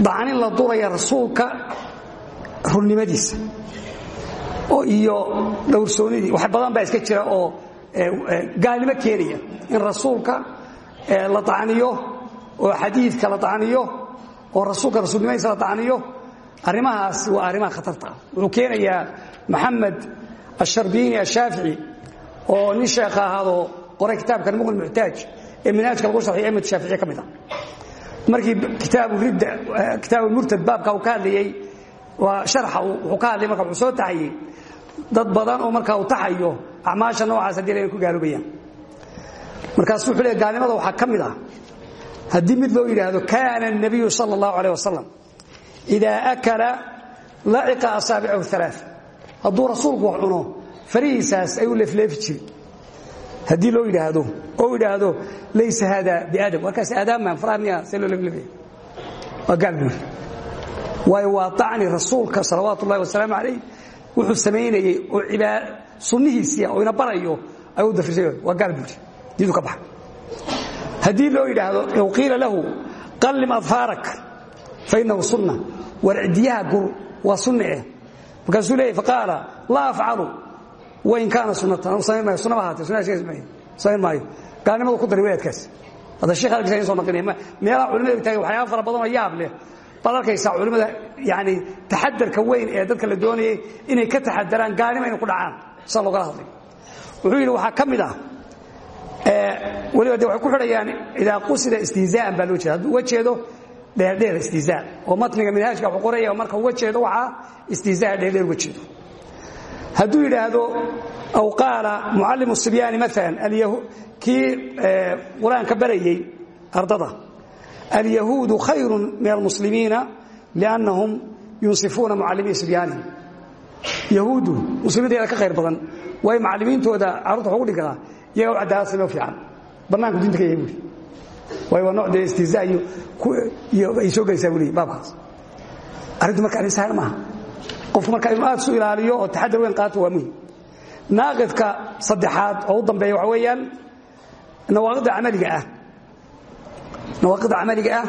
Dacanin la duraya rasuulka runnimadiisa iyo dhowrsoonidii. Wax badan baa iska jira oo gaalnimo keenaya in rasuulka la dacniyo oo xadiidka la dacniyo oo rasuulka rasuulnimadiisa la dacniyo arrimahaas waa arrimaha khatarta. Ah wuxuu keenayaa maxamed asharbiini ashaafici oo nin sheekha ahaadoo qoray kitaabkan muqni muxtaaj ee minhaajka lagu sharxiy ahmed shaaficiye ka mid ah markii kitaabu ridda kitaabu murtad baabka uu ka hadlayey waa sharxa wuxuu ka hadlayay marka wuxuu soo taxayey dad badan oo markaa uu taxayo acmaasha noocaas haddii inay ku gaaloobayaan markaasu wuxuu leey gaalnimada waxaa ka mid ah haddii mid loo yidhaahdo kaana الnabiyu salى اllahu alيه wasalam إida akala laciqa asaabicahu ثalaaث hadduu rasuulku wax cuno farihiisaas ayuu leefleefi jiri haddii loo yidhaahdo oo yidhaahdo laysa haada biadab warkaas aadaammaan faraha miya see loo leefleefaya waa buuri waayo waa acni rasuulka salawaatu ullahi wasalaamu calayh wuxuu samaynayey oo sunnihiisia oo ina barayo ayuu dafirtay waa gaal buuri diidu ka baxa haddii loo yidhaahdo ow qiila lahu qallim adfaarak fainahu sunna war cidiyaha gur waa sunne eh markaasuu leeyay faqaala laa afcalu. Wain kaana sunatan samayn maayo sunaba haatee sunnaha samayn maayo gaalnimadu ku daray wadaadkaas hadda sheekh halkiisa in soo naqlinaya meelaha culimada taagay waxyaaba fara badan oo yaab leh baad arkaysaa culimmada yani taxadarka weyn ee dadka la doonayay inay ka taxadaraan gaalnimo inay ku dhacaan saa loogala hadlay. Wuxuu yidhi waxaa ka mid ah weliba de waxay ku xidhayaan idaa qusida istihzaa'an baa loo jeeda hadduu uga jeedo dheerdheer istihzaa oo matniga minhaajka wuxuu qoraya marka uga jeedo waxaa istihzaa dheerdheer uga jeedo. Hadduu yidhaahdo aw qaala mucallimu sibyaani maalan kii qur'aanka barayey ardada alyahuudu khayru min almuslimiina liannahum yunsifuuna mucallimiin sibyaanihim yahuuddu muslimiinta ka khayr badan waayo macallimiintooda carruurta waxugu dhigaa iyaga u cadaalad fiican. Bannaanku diinta ka yahay waa nooc dee istihzaa iyo ay soo gelaysaa buuli baabkaas arrintu marka arrin sahal maaha qofku marka inuu aad isu ilaaliyo oo taxadar weyn qaato waa muhiim naaqidka saddexaad oo u dambeeya waxa weeyaan nawaaqidda camaliga ah. Nawaaqidda camaliga ah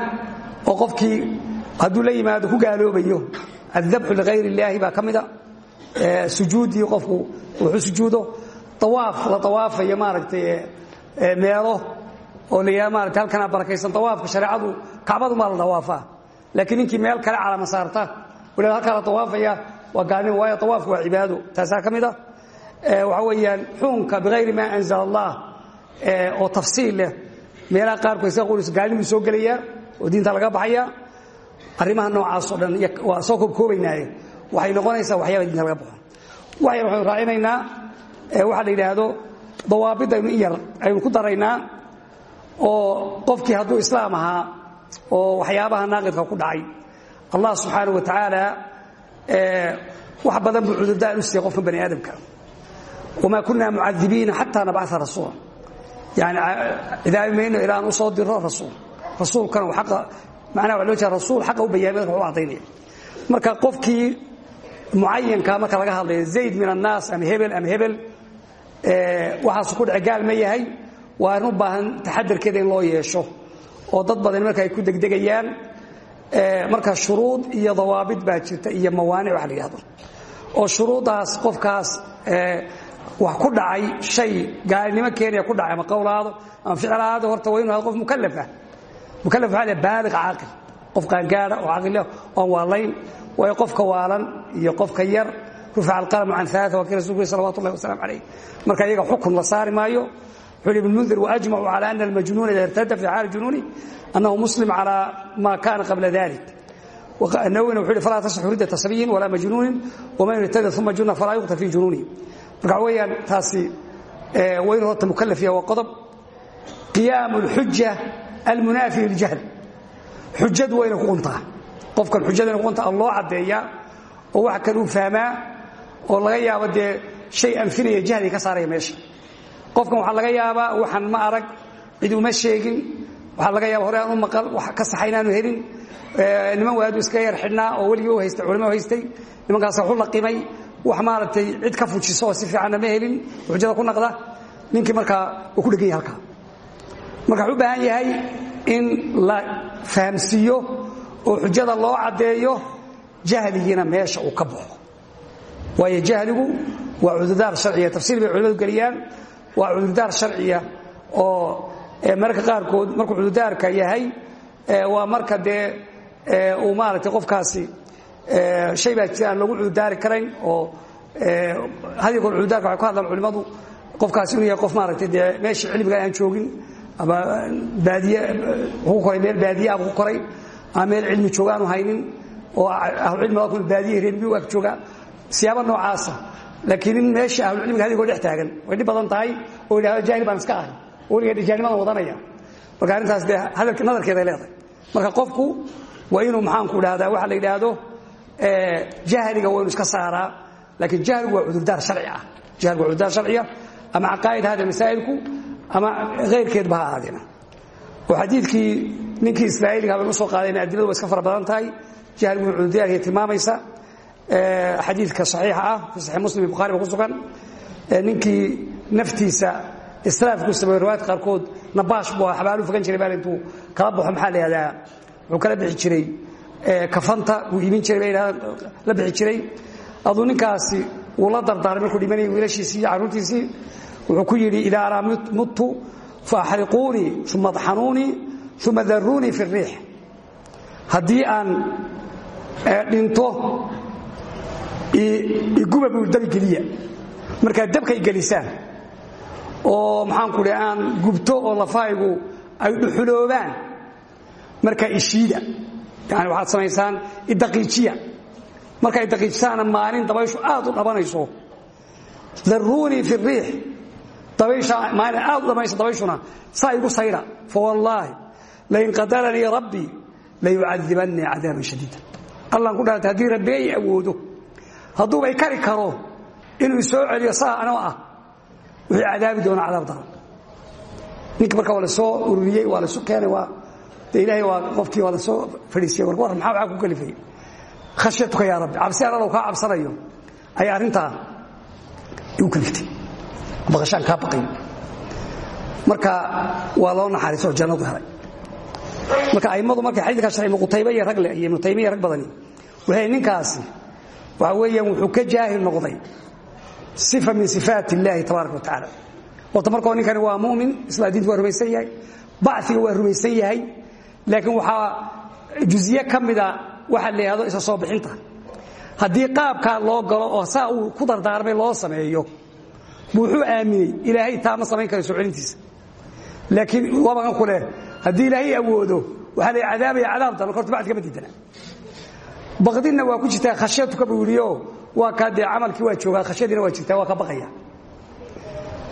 oo qofkii hadduu la yimaado ku gaaloobayo addabxu ligayr illaahi baa ka mida. Sujuuddii qofku wuxuu sujuudo. Awaaf la awaafayo maaragtay meelo oo la maarata halkanaa barakaysan awaafka shareecadu kacbadu maa la dawaafaa. Laakiin ninkii meel kale calama saarta. Wala halkaa la awaafaya waa gaalnimo waayo awaafku waa cibaado. Taasaa ka mid a waxa weeyaan xukunka bikayri maa anzala allah oo tafsiil leh. Meelaha qaarkood isaga qulis gaalnimu soo gelayaa oo diinta laga baxaya arrimaha noocaasoo dhan waa soo koobkoobaynaaye. Waxay noqonaysaa waxyaaba diinta laga baxo waxaynu raacinaynaa waxaa la yidhaahdo dawaabidaynu in yar aynu ku daraynaa oo qofkii hadduu islaam ahaa oo waxyaabaha naaqidka ku dhacay allah subxaana wa tacaala wax badan buu cudurdaan u siiyey qofka bani aadamka. Wamaa kunaa mucadibiina xataa nabcaa rasuula. Yani cidaabi mayno ilaa aan u soo diro rasuul. Rasuulkana aa macnaha waa loo jeeda rasuul xaqa u bayaamay dadka cadaynaya marka qofkii mucayanka marka laga hadlayo zayd min annaas ama hebel ama hebel waxaasu ku dhace gaal ma yahay waa arrin u baahan taxadarkeeda in loo yeesho oo dad badan marka ay ku degdegayaan marka shuruud iyo dawaabid baa jirta iyo mawaanic wax la yidhahdo oo shuruuddaas qofkaas wax ku dhacay shay gaalnimo keenaya ku dhacay ama qowlaado ama ficlaado horta waa inu hado qof mukalafa mukalaf waxaa la baaliq caaqil. Qof qaangaada oo caqileh oon waalayn waayo qofka waalan iyo qofka yar rufica alqalamu can aa waa kii rasulku salawatu ullahi wasalam calayh marka iyaga xukun la saari maayo wuxuu ibn mundir waajmacu cala ana almajnuuna ida irtada fi xaali junuuni annahu muslim cala ma kana qabla dalik nawwina wuxuu yhi falaa tasixu riddata sabiyin walaa majnuunin waman irtada uma juna falaa yuqtal fi junuunihi marka waxa weeyaan taasi inuu horta mukalaf yaha waa qodob. Qiyaamu alxuja almunaafi liljahl. Xujadu waa inay ku quntaa. Qofkan xujada inay ku quntaa oo loo caddeeyaa oo wax kale uu fahmaa oo laga yaabo dee shay anfinaya jahliga ka saaraya meesha qofkan waxaa laga yaabaa waxaan ma arag cid uma sheegin. Waxaa laga yaaba hore aan u maqal wax ka saxa inaanu helin niman waadu iska yar xidhnaa oo weligii u haystay culimo haystay. Nimankaas waxu laqimay. Wax maaragtay cid ka fujiso si fiicanna ma helin. Xujada ku naqda ninkii markaa uu ku dhegan yahay marka u baahan yahay in la fahamsiiyo oo xujada loo caddeeyo jahligiina meesha uu ka baxo. Waayo jahligu waa cudurdaar sharciya tafsiir bay culimadu geliyaan waa cudurdaar sharciya oo mararka qaarkood markuu cudurdaarka yahay waa marka dee uu maaragtay qofkaasi shay baa jira aan lagu cudurdaari karayn oo hadi goor cudurdaarka waxay ku hadlaan culimmadu qofkaasi inuu yahay qof maaragtay dee meeshii cilmiga aan joogin ama baadiye wuxuu koray meel baadiye ah buu ku koray ama meel cilmi jooga aanu haynin oo ahlucilmiga kun baadiye reer miyu ag jooga siyaabo noocaasa laakiin in meesha ahlucilmiga hadigoo dhex taagan way dhib badan tahay oo yidhahdo jaahil baan iska ahay weliga jaahilnimadan wadanaya marka arrintaas dee nadarkeeday leedahay marka qofku waa inuu maxaanku dhahdaa waxa la yidhaahdo jahliga waa inu iska saaraa laakiin jahligu waa cudurdaar harci ah jahligu waa cudurdaar sharciya ama caqaa'id hada masaa'ilku ama hayrkeedba ha ahaadeen oo xadiidkii ninkii israa'iiliga haban u soo qaadayna adiladu waa iska fara badan tahay jahligu cudurdaarkay tilmaamaysa xadiidka saxiixa ah fi saxiix muslim iyo bukhari ba ku sugan. Ninkii naftiisa israafku sameeye riwaayad qaarkood nabaash buu xabaalu fogan jiray baa intuu kala baxo maxaa la yihahdaa wuxuu kala bixi jiray kafanta wuu iibin jiray bay la bixi jiray. Aduu ninkaasi wuu la dardaarmay markuu dhimanayay wiilashiisii iyo carruurtiisii wuxuu ku yidhi idaa anaa muttu faaxriquunii uma adxanuunii uma daruunii fi riix. Haddii aan dhinto iguba buu dabigeliya markaad dabkay gelisaan oo maxaanku dhi aan gubto oo lafahaygu ay dhuxuloobaan markaa ishiida yani waxaad samaysaan idaqiijiya markay daqiijisaana maalin dabayshu aad u dhabanayso. Daruunii fi riix maalin aad u dhabanayso dabayshuna saa igu sayra. Fawallaahi lain qadaranii rabbii layucadibannii cadaaban shadiida. Allaan ku dhaartay haddii rabbi ay awoodo hadduuba i kari karo inuu isoo celiyo saa anoo ah wuxuu cadaabi doonaa cadaab daran. Ninka marka waa la soo ururiyey waa lasu keenay waa ilaahay waa qofkii waa la soo fadhiisiyey war war maxaa waxaa ku kalifay? Khashyatuka yaa rabbi. Cabsi alalow kaa cabsanayo ayaa arrintaa igu kaliftay baqashaan kaa baqayo marka waa loo naxariiso jannadu helay. Marka a'immadu markay xadiidka sharci ibnu qutayba iyo ragle iyo ibnu taymiya rag badani waxay ninkaasi waxa weeyaan wuxuu ka jaahil noqday sifa min sifaat illaahi tabaaraka wa tacaala. Horta markoo ninkani waa mumin isla diintu waa rumaysan yahay baciga waa rumaysan yahay laakiin waxaa juziye ka waxa la isa soo bixinta. Haddii qaabkaa loo galo oo saa uu ku dardaarmay loo sameeyo wuxuu aaminey ilaahay taa ma samayn kara soo celintiisa laakiin wabagan ku leh ilaahay awoodo waxaa la cadaabaya cadaab daran horta bacdi kama diidana baqdinna waa ku jirtaa khashyatuka buu yidhi oo waa kaa dee camalkii waa joogaa khashyadiina waa jirtaa waa ka baqaya.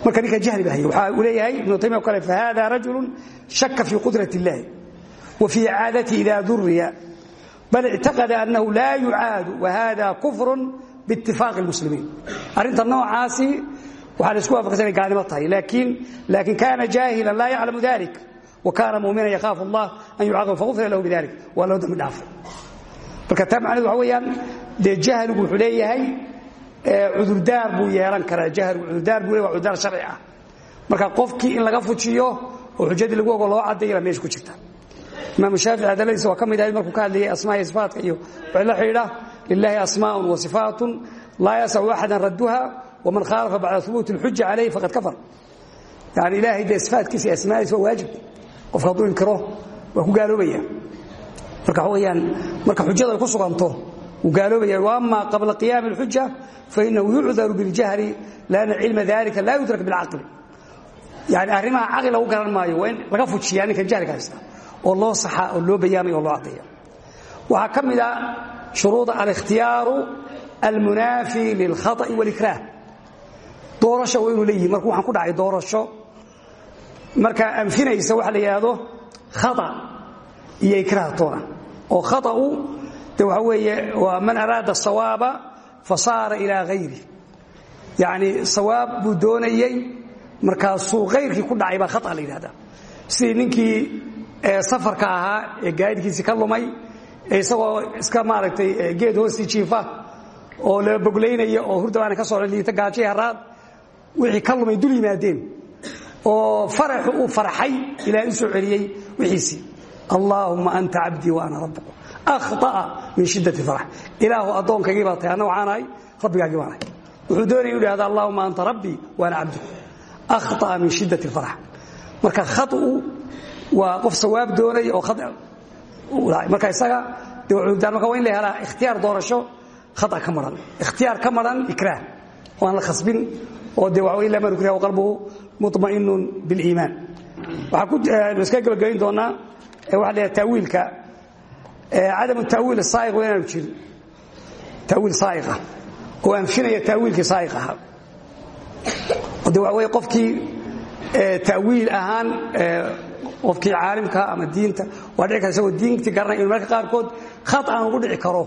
Marka ninka jahli ba haya waxaa uu leeyahay ibnu taymiya kale fahada rajulu shaka fii qudrat اllahi wa fii caadati ida duriya bal ictaqada annahu laa yucaadu wahada kufru biitifaaqi اlmuslimiin arrinta noocaasi waxaa la isku waafaqsan inay gaalnimo tahay laakin kana jaahilan laa yaclamu dalik wa kana mumina yakhaafu allah an yucaqib fagufira lahu bidalik waa loo dambi dhaafay marka taa macnedu waxa weeyaan dee jahligu wuxuu leeyahay cudurdaar buu yeelan karaa jahligu cudurdaar buu le waa cudurdaar sharci ah. Marka qofkii in laga fujiyo oo xujadii lagu ogo loo caddayo baa meesha ku jirta. Imaamu shaafici adaladiisa waa ka mid ahayd markuu ka hadlayay asmaa iyo sifaatka iyo wixii la xidhiidha lilahi asmaa'un wa sifaatun laa yasacu axadan radduha waman khaalafa bacda hubuuti اlxuja calayhi faqad kafar. Yani ilaahay dee sifaatkiisa iyo asmaadiisa waa waajib. Qofka hadduu inkiro waa ku gaaloobaya marka waxa weyaan marka xujada ay ku suganto wuu gaaloobaya ama qabla qiyaami اlxuja fainahu yucdaru biاljahli lanna cilma dalika laa yudrak biاlcaqli yani arrimaha caqli lagu garan maayo waa in laga fujiyaa ninkan jahliga haysta oo loo saxaa oo loo bayaamaya oo loo caddeeya waxaa ka mid a shuruuda alikhtiyaaru almunaafi lilkhaطأi wاlikraah doorasho waa inuu leeyihi marka waxaan ku dhacay doorasho markaa anfinaysa waxa la yidhaahdo khaa iyo ikraah toona oo khaطأu de waxa weeye waa man araada sawaaba fasaara ilaa hayri yacni sawaab buu doonayey markaasuu hayrkii ku dhacay baa khaa la yidhahda sidii ninkii safarka ahaa ee gaadidkiisii ka lumay ee isagoo iska maaragtay geed hoostii jiifa oo la boglaynaya oo hurdabaana ka soo liita gaajay haraad wixii ka lumay dul yimaadeen. Oo faraxu uu farxay ilaahay u soo celiyey wixiisii allaahumma anta cabdii wa ana rabbuka akhطa'a min shiddati farx ilaahu addoonkaygii baa tahay anna waxaan ahay rabbigaagii baan ahay wuxuu doonaya inu ihahda allahuma anta rabbii wa ana cabduka akhطa'a min shiddati farx marka khau waa qof sawaab doonaya oo marka isaga de cudurdaan marka waa in la helaa ikhtiyaar doorasho khata ka maran ikhtiyaar ka maran ikraah oo aan la khasbin oo de waa ila man ukriha qalbuhu muطma'inun biliimaan waxaa ku iska gebagabayn doonaa taawiilka cadamu taawiil saaiq waa inaanu jirin. Taawiil saaiqa oo anfinaya taawiilkii saaiq ahaa. De waxa wey qofkii ta'wiil ahaan qofkii caalimka ama diinta waa dhici kara isagoo diintii garanay inu marka qaarkood khat aan ugu dhici karo.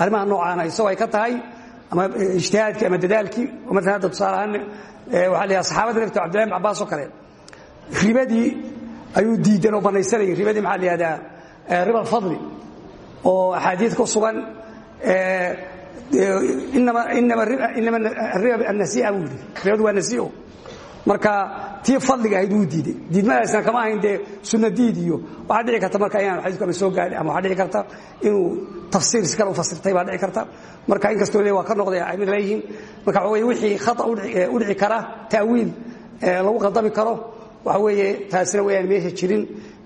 Arrimaha noocaana isagoo ay ka tahay ama ijtihaadkii ama dadaalkii oo maalan hadda tusaale ahaan waxaa la yidhaha saxaabada nafta abdillahi bin cabbaas oo kale. Ribadii ayuu diidan oo banaysanayay. Ribadii maxaa la yihahdaa riba alfadli oo axaadiid ku sugan inama ariba annasiia buu yidhi. Ribadu waa nasiio. Marka tii fadliga ahayd wuu diiday. Diidmadaasna kama ahayn dee sunna diid iyo waxaa dhici karta marka inaan xadiisku ama soo gaadhi ama waxaa dhici karta inuu tafsiir si kale u fasirtay baa dhici karta. Marka in kastoo le waa ka noqday aimad leeyihiin. Marka waxa weye wixii khata u dhici kara ta'wiil lagu qaldami karo waxa weeye taasina wayaan meesha jirin.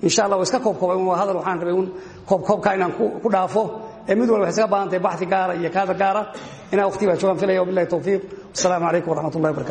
Insha allah wa iska koobkoobay un hadal waxaan rabay un koobkoobka inaan ku dhaafo. Ee mid walba waxay isaga baahan tahay baxi gaara iyo kaada gaara. Inaa waqti baa joogaan filaya wabillahi tawfiiq. Wasalaamu calaykum waraxmat ullahi wabarakatu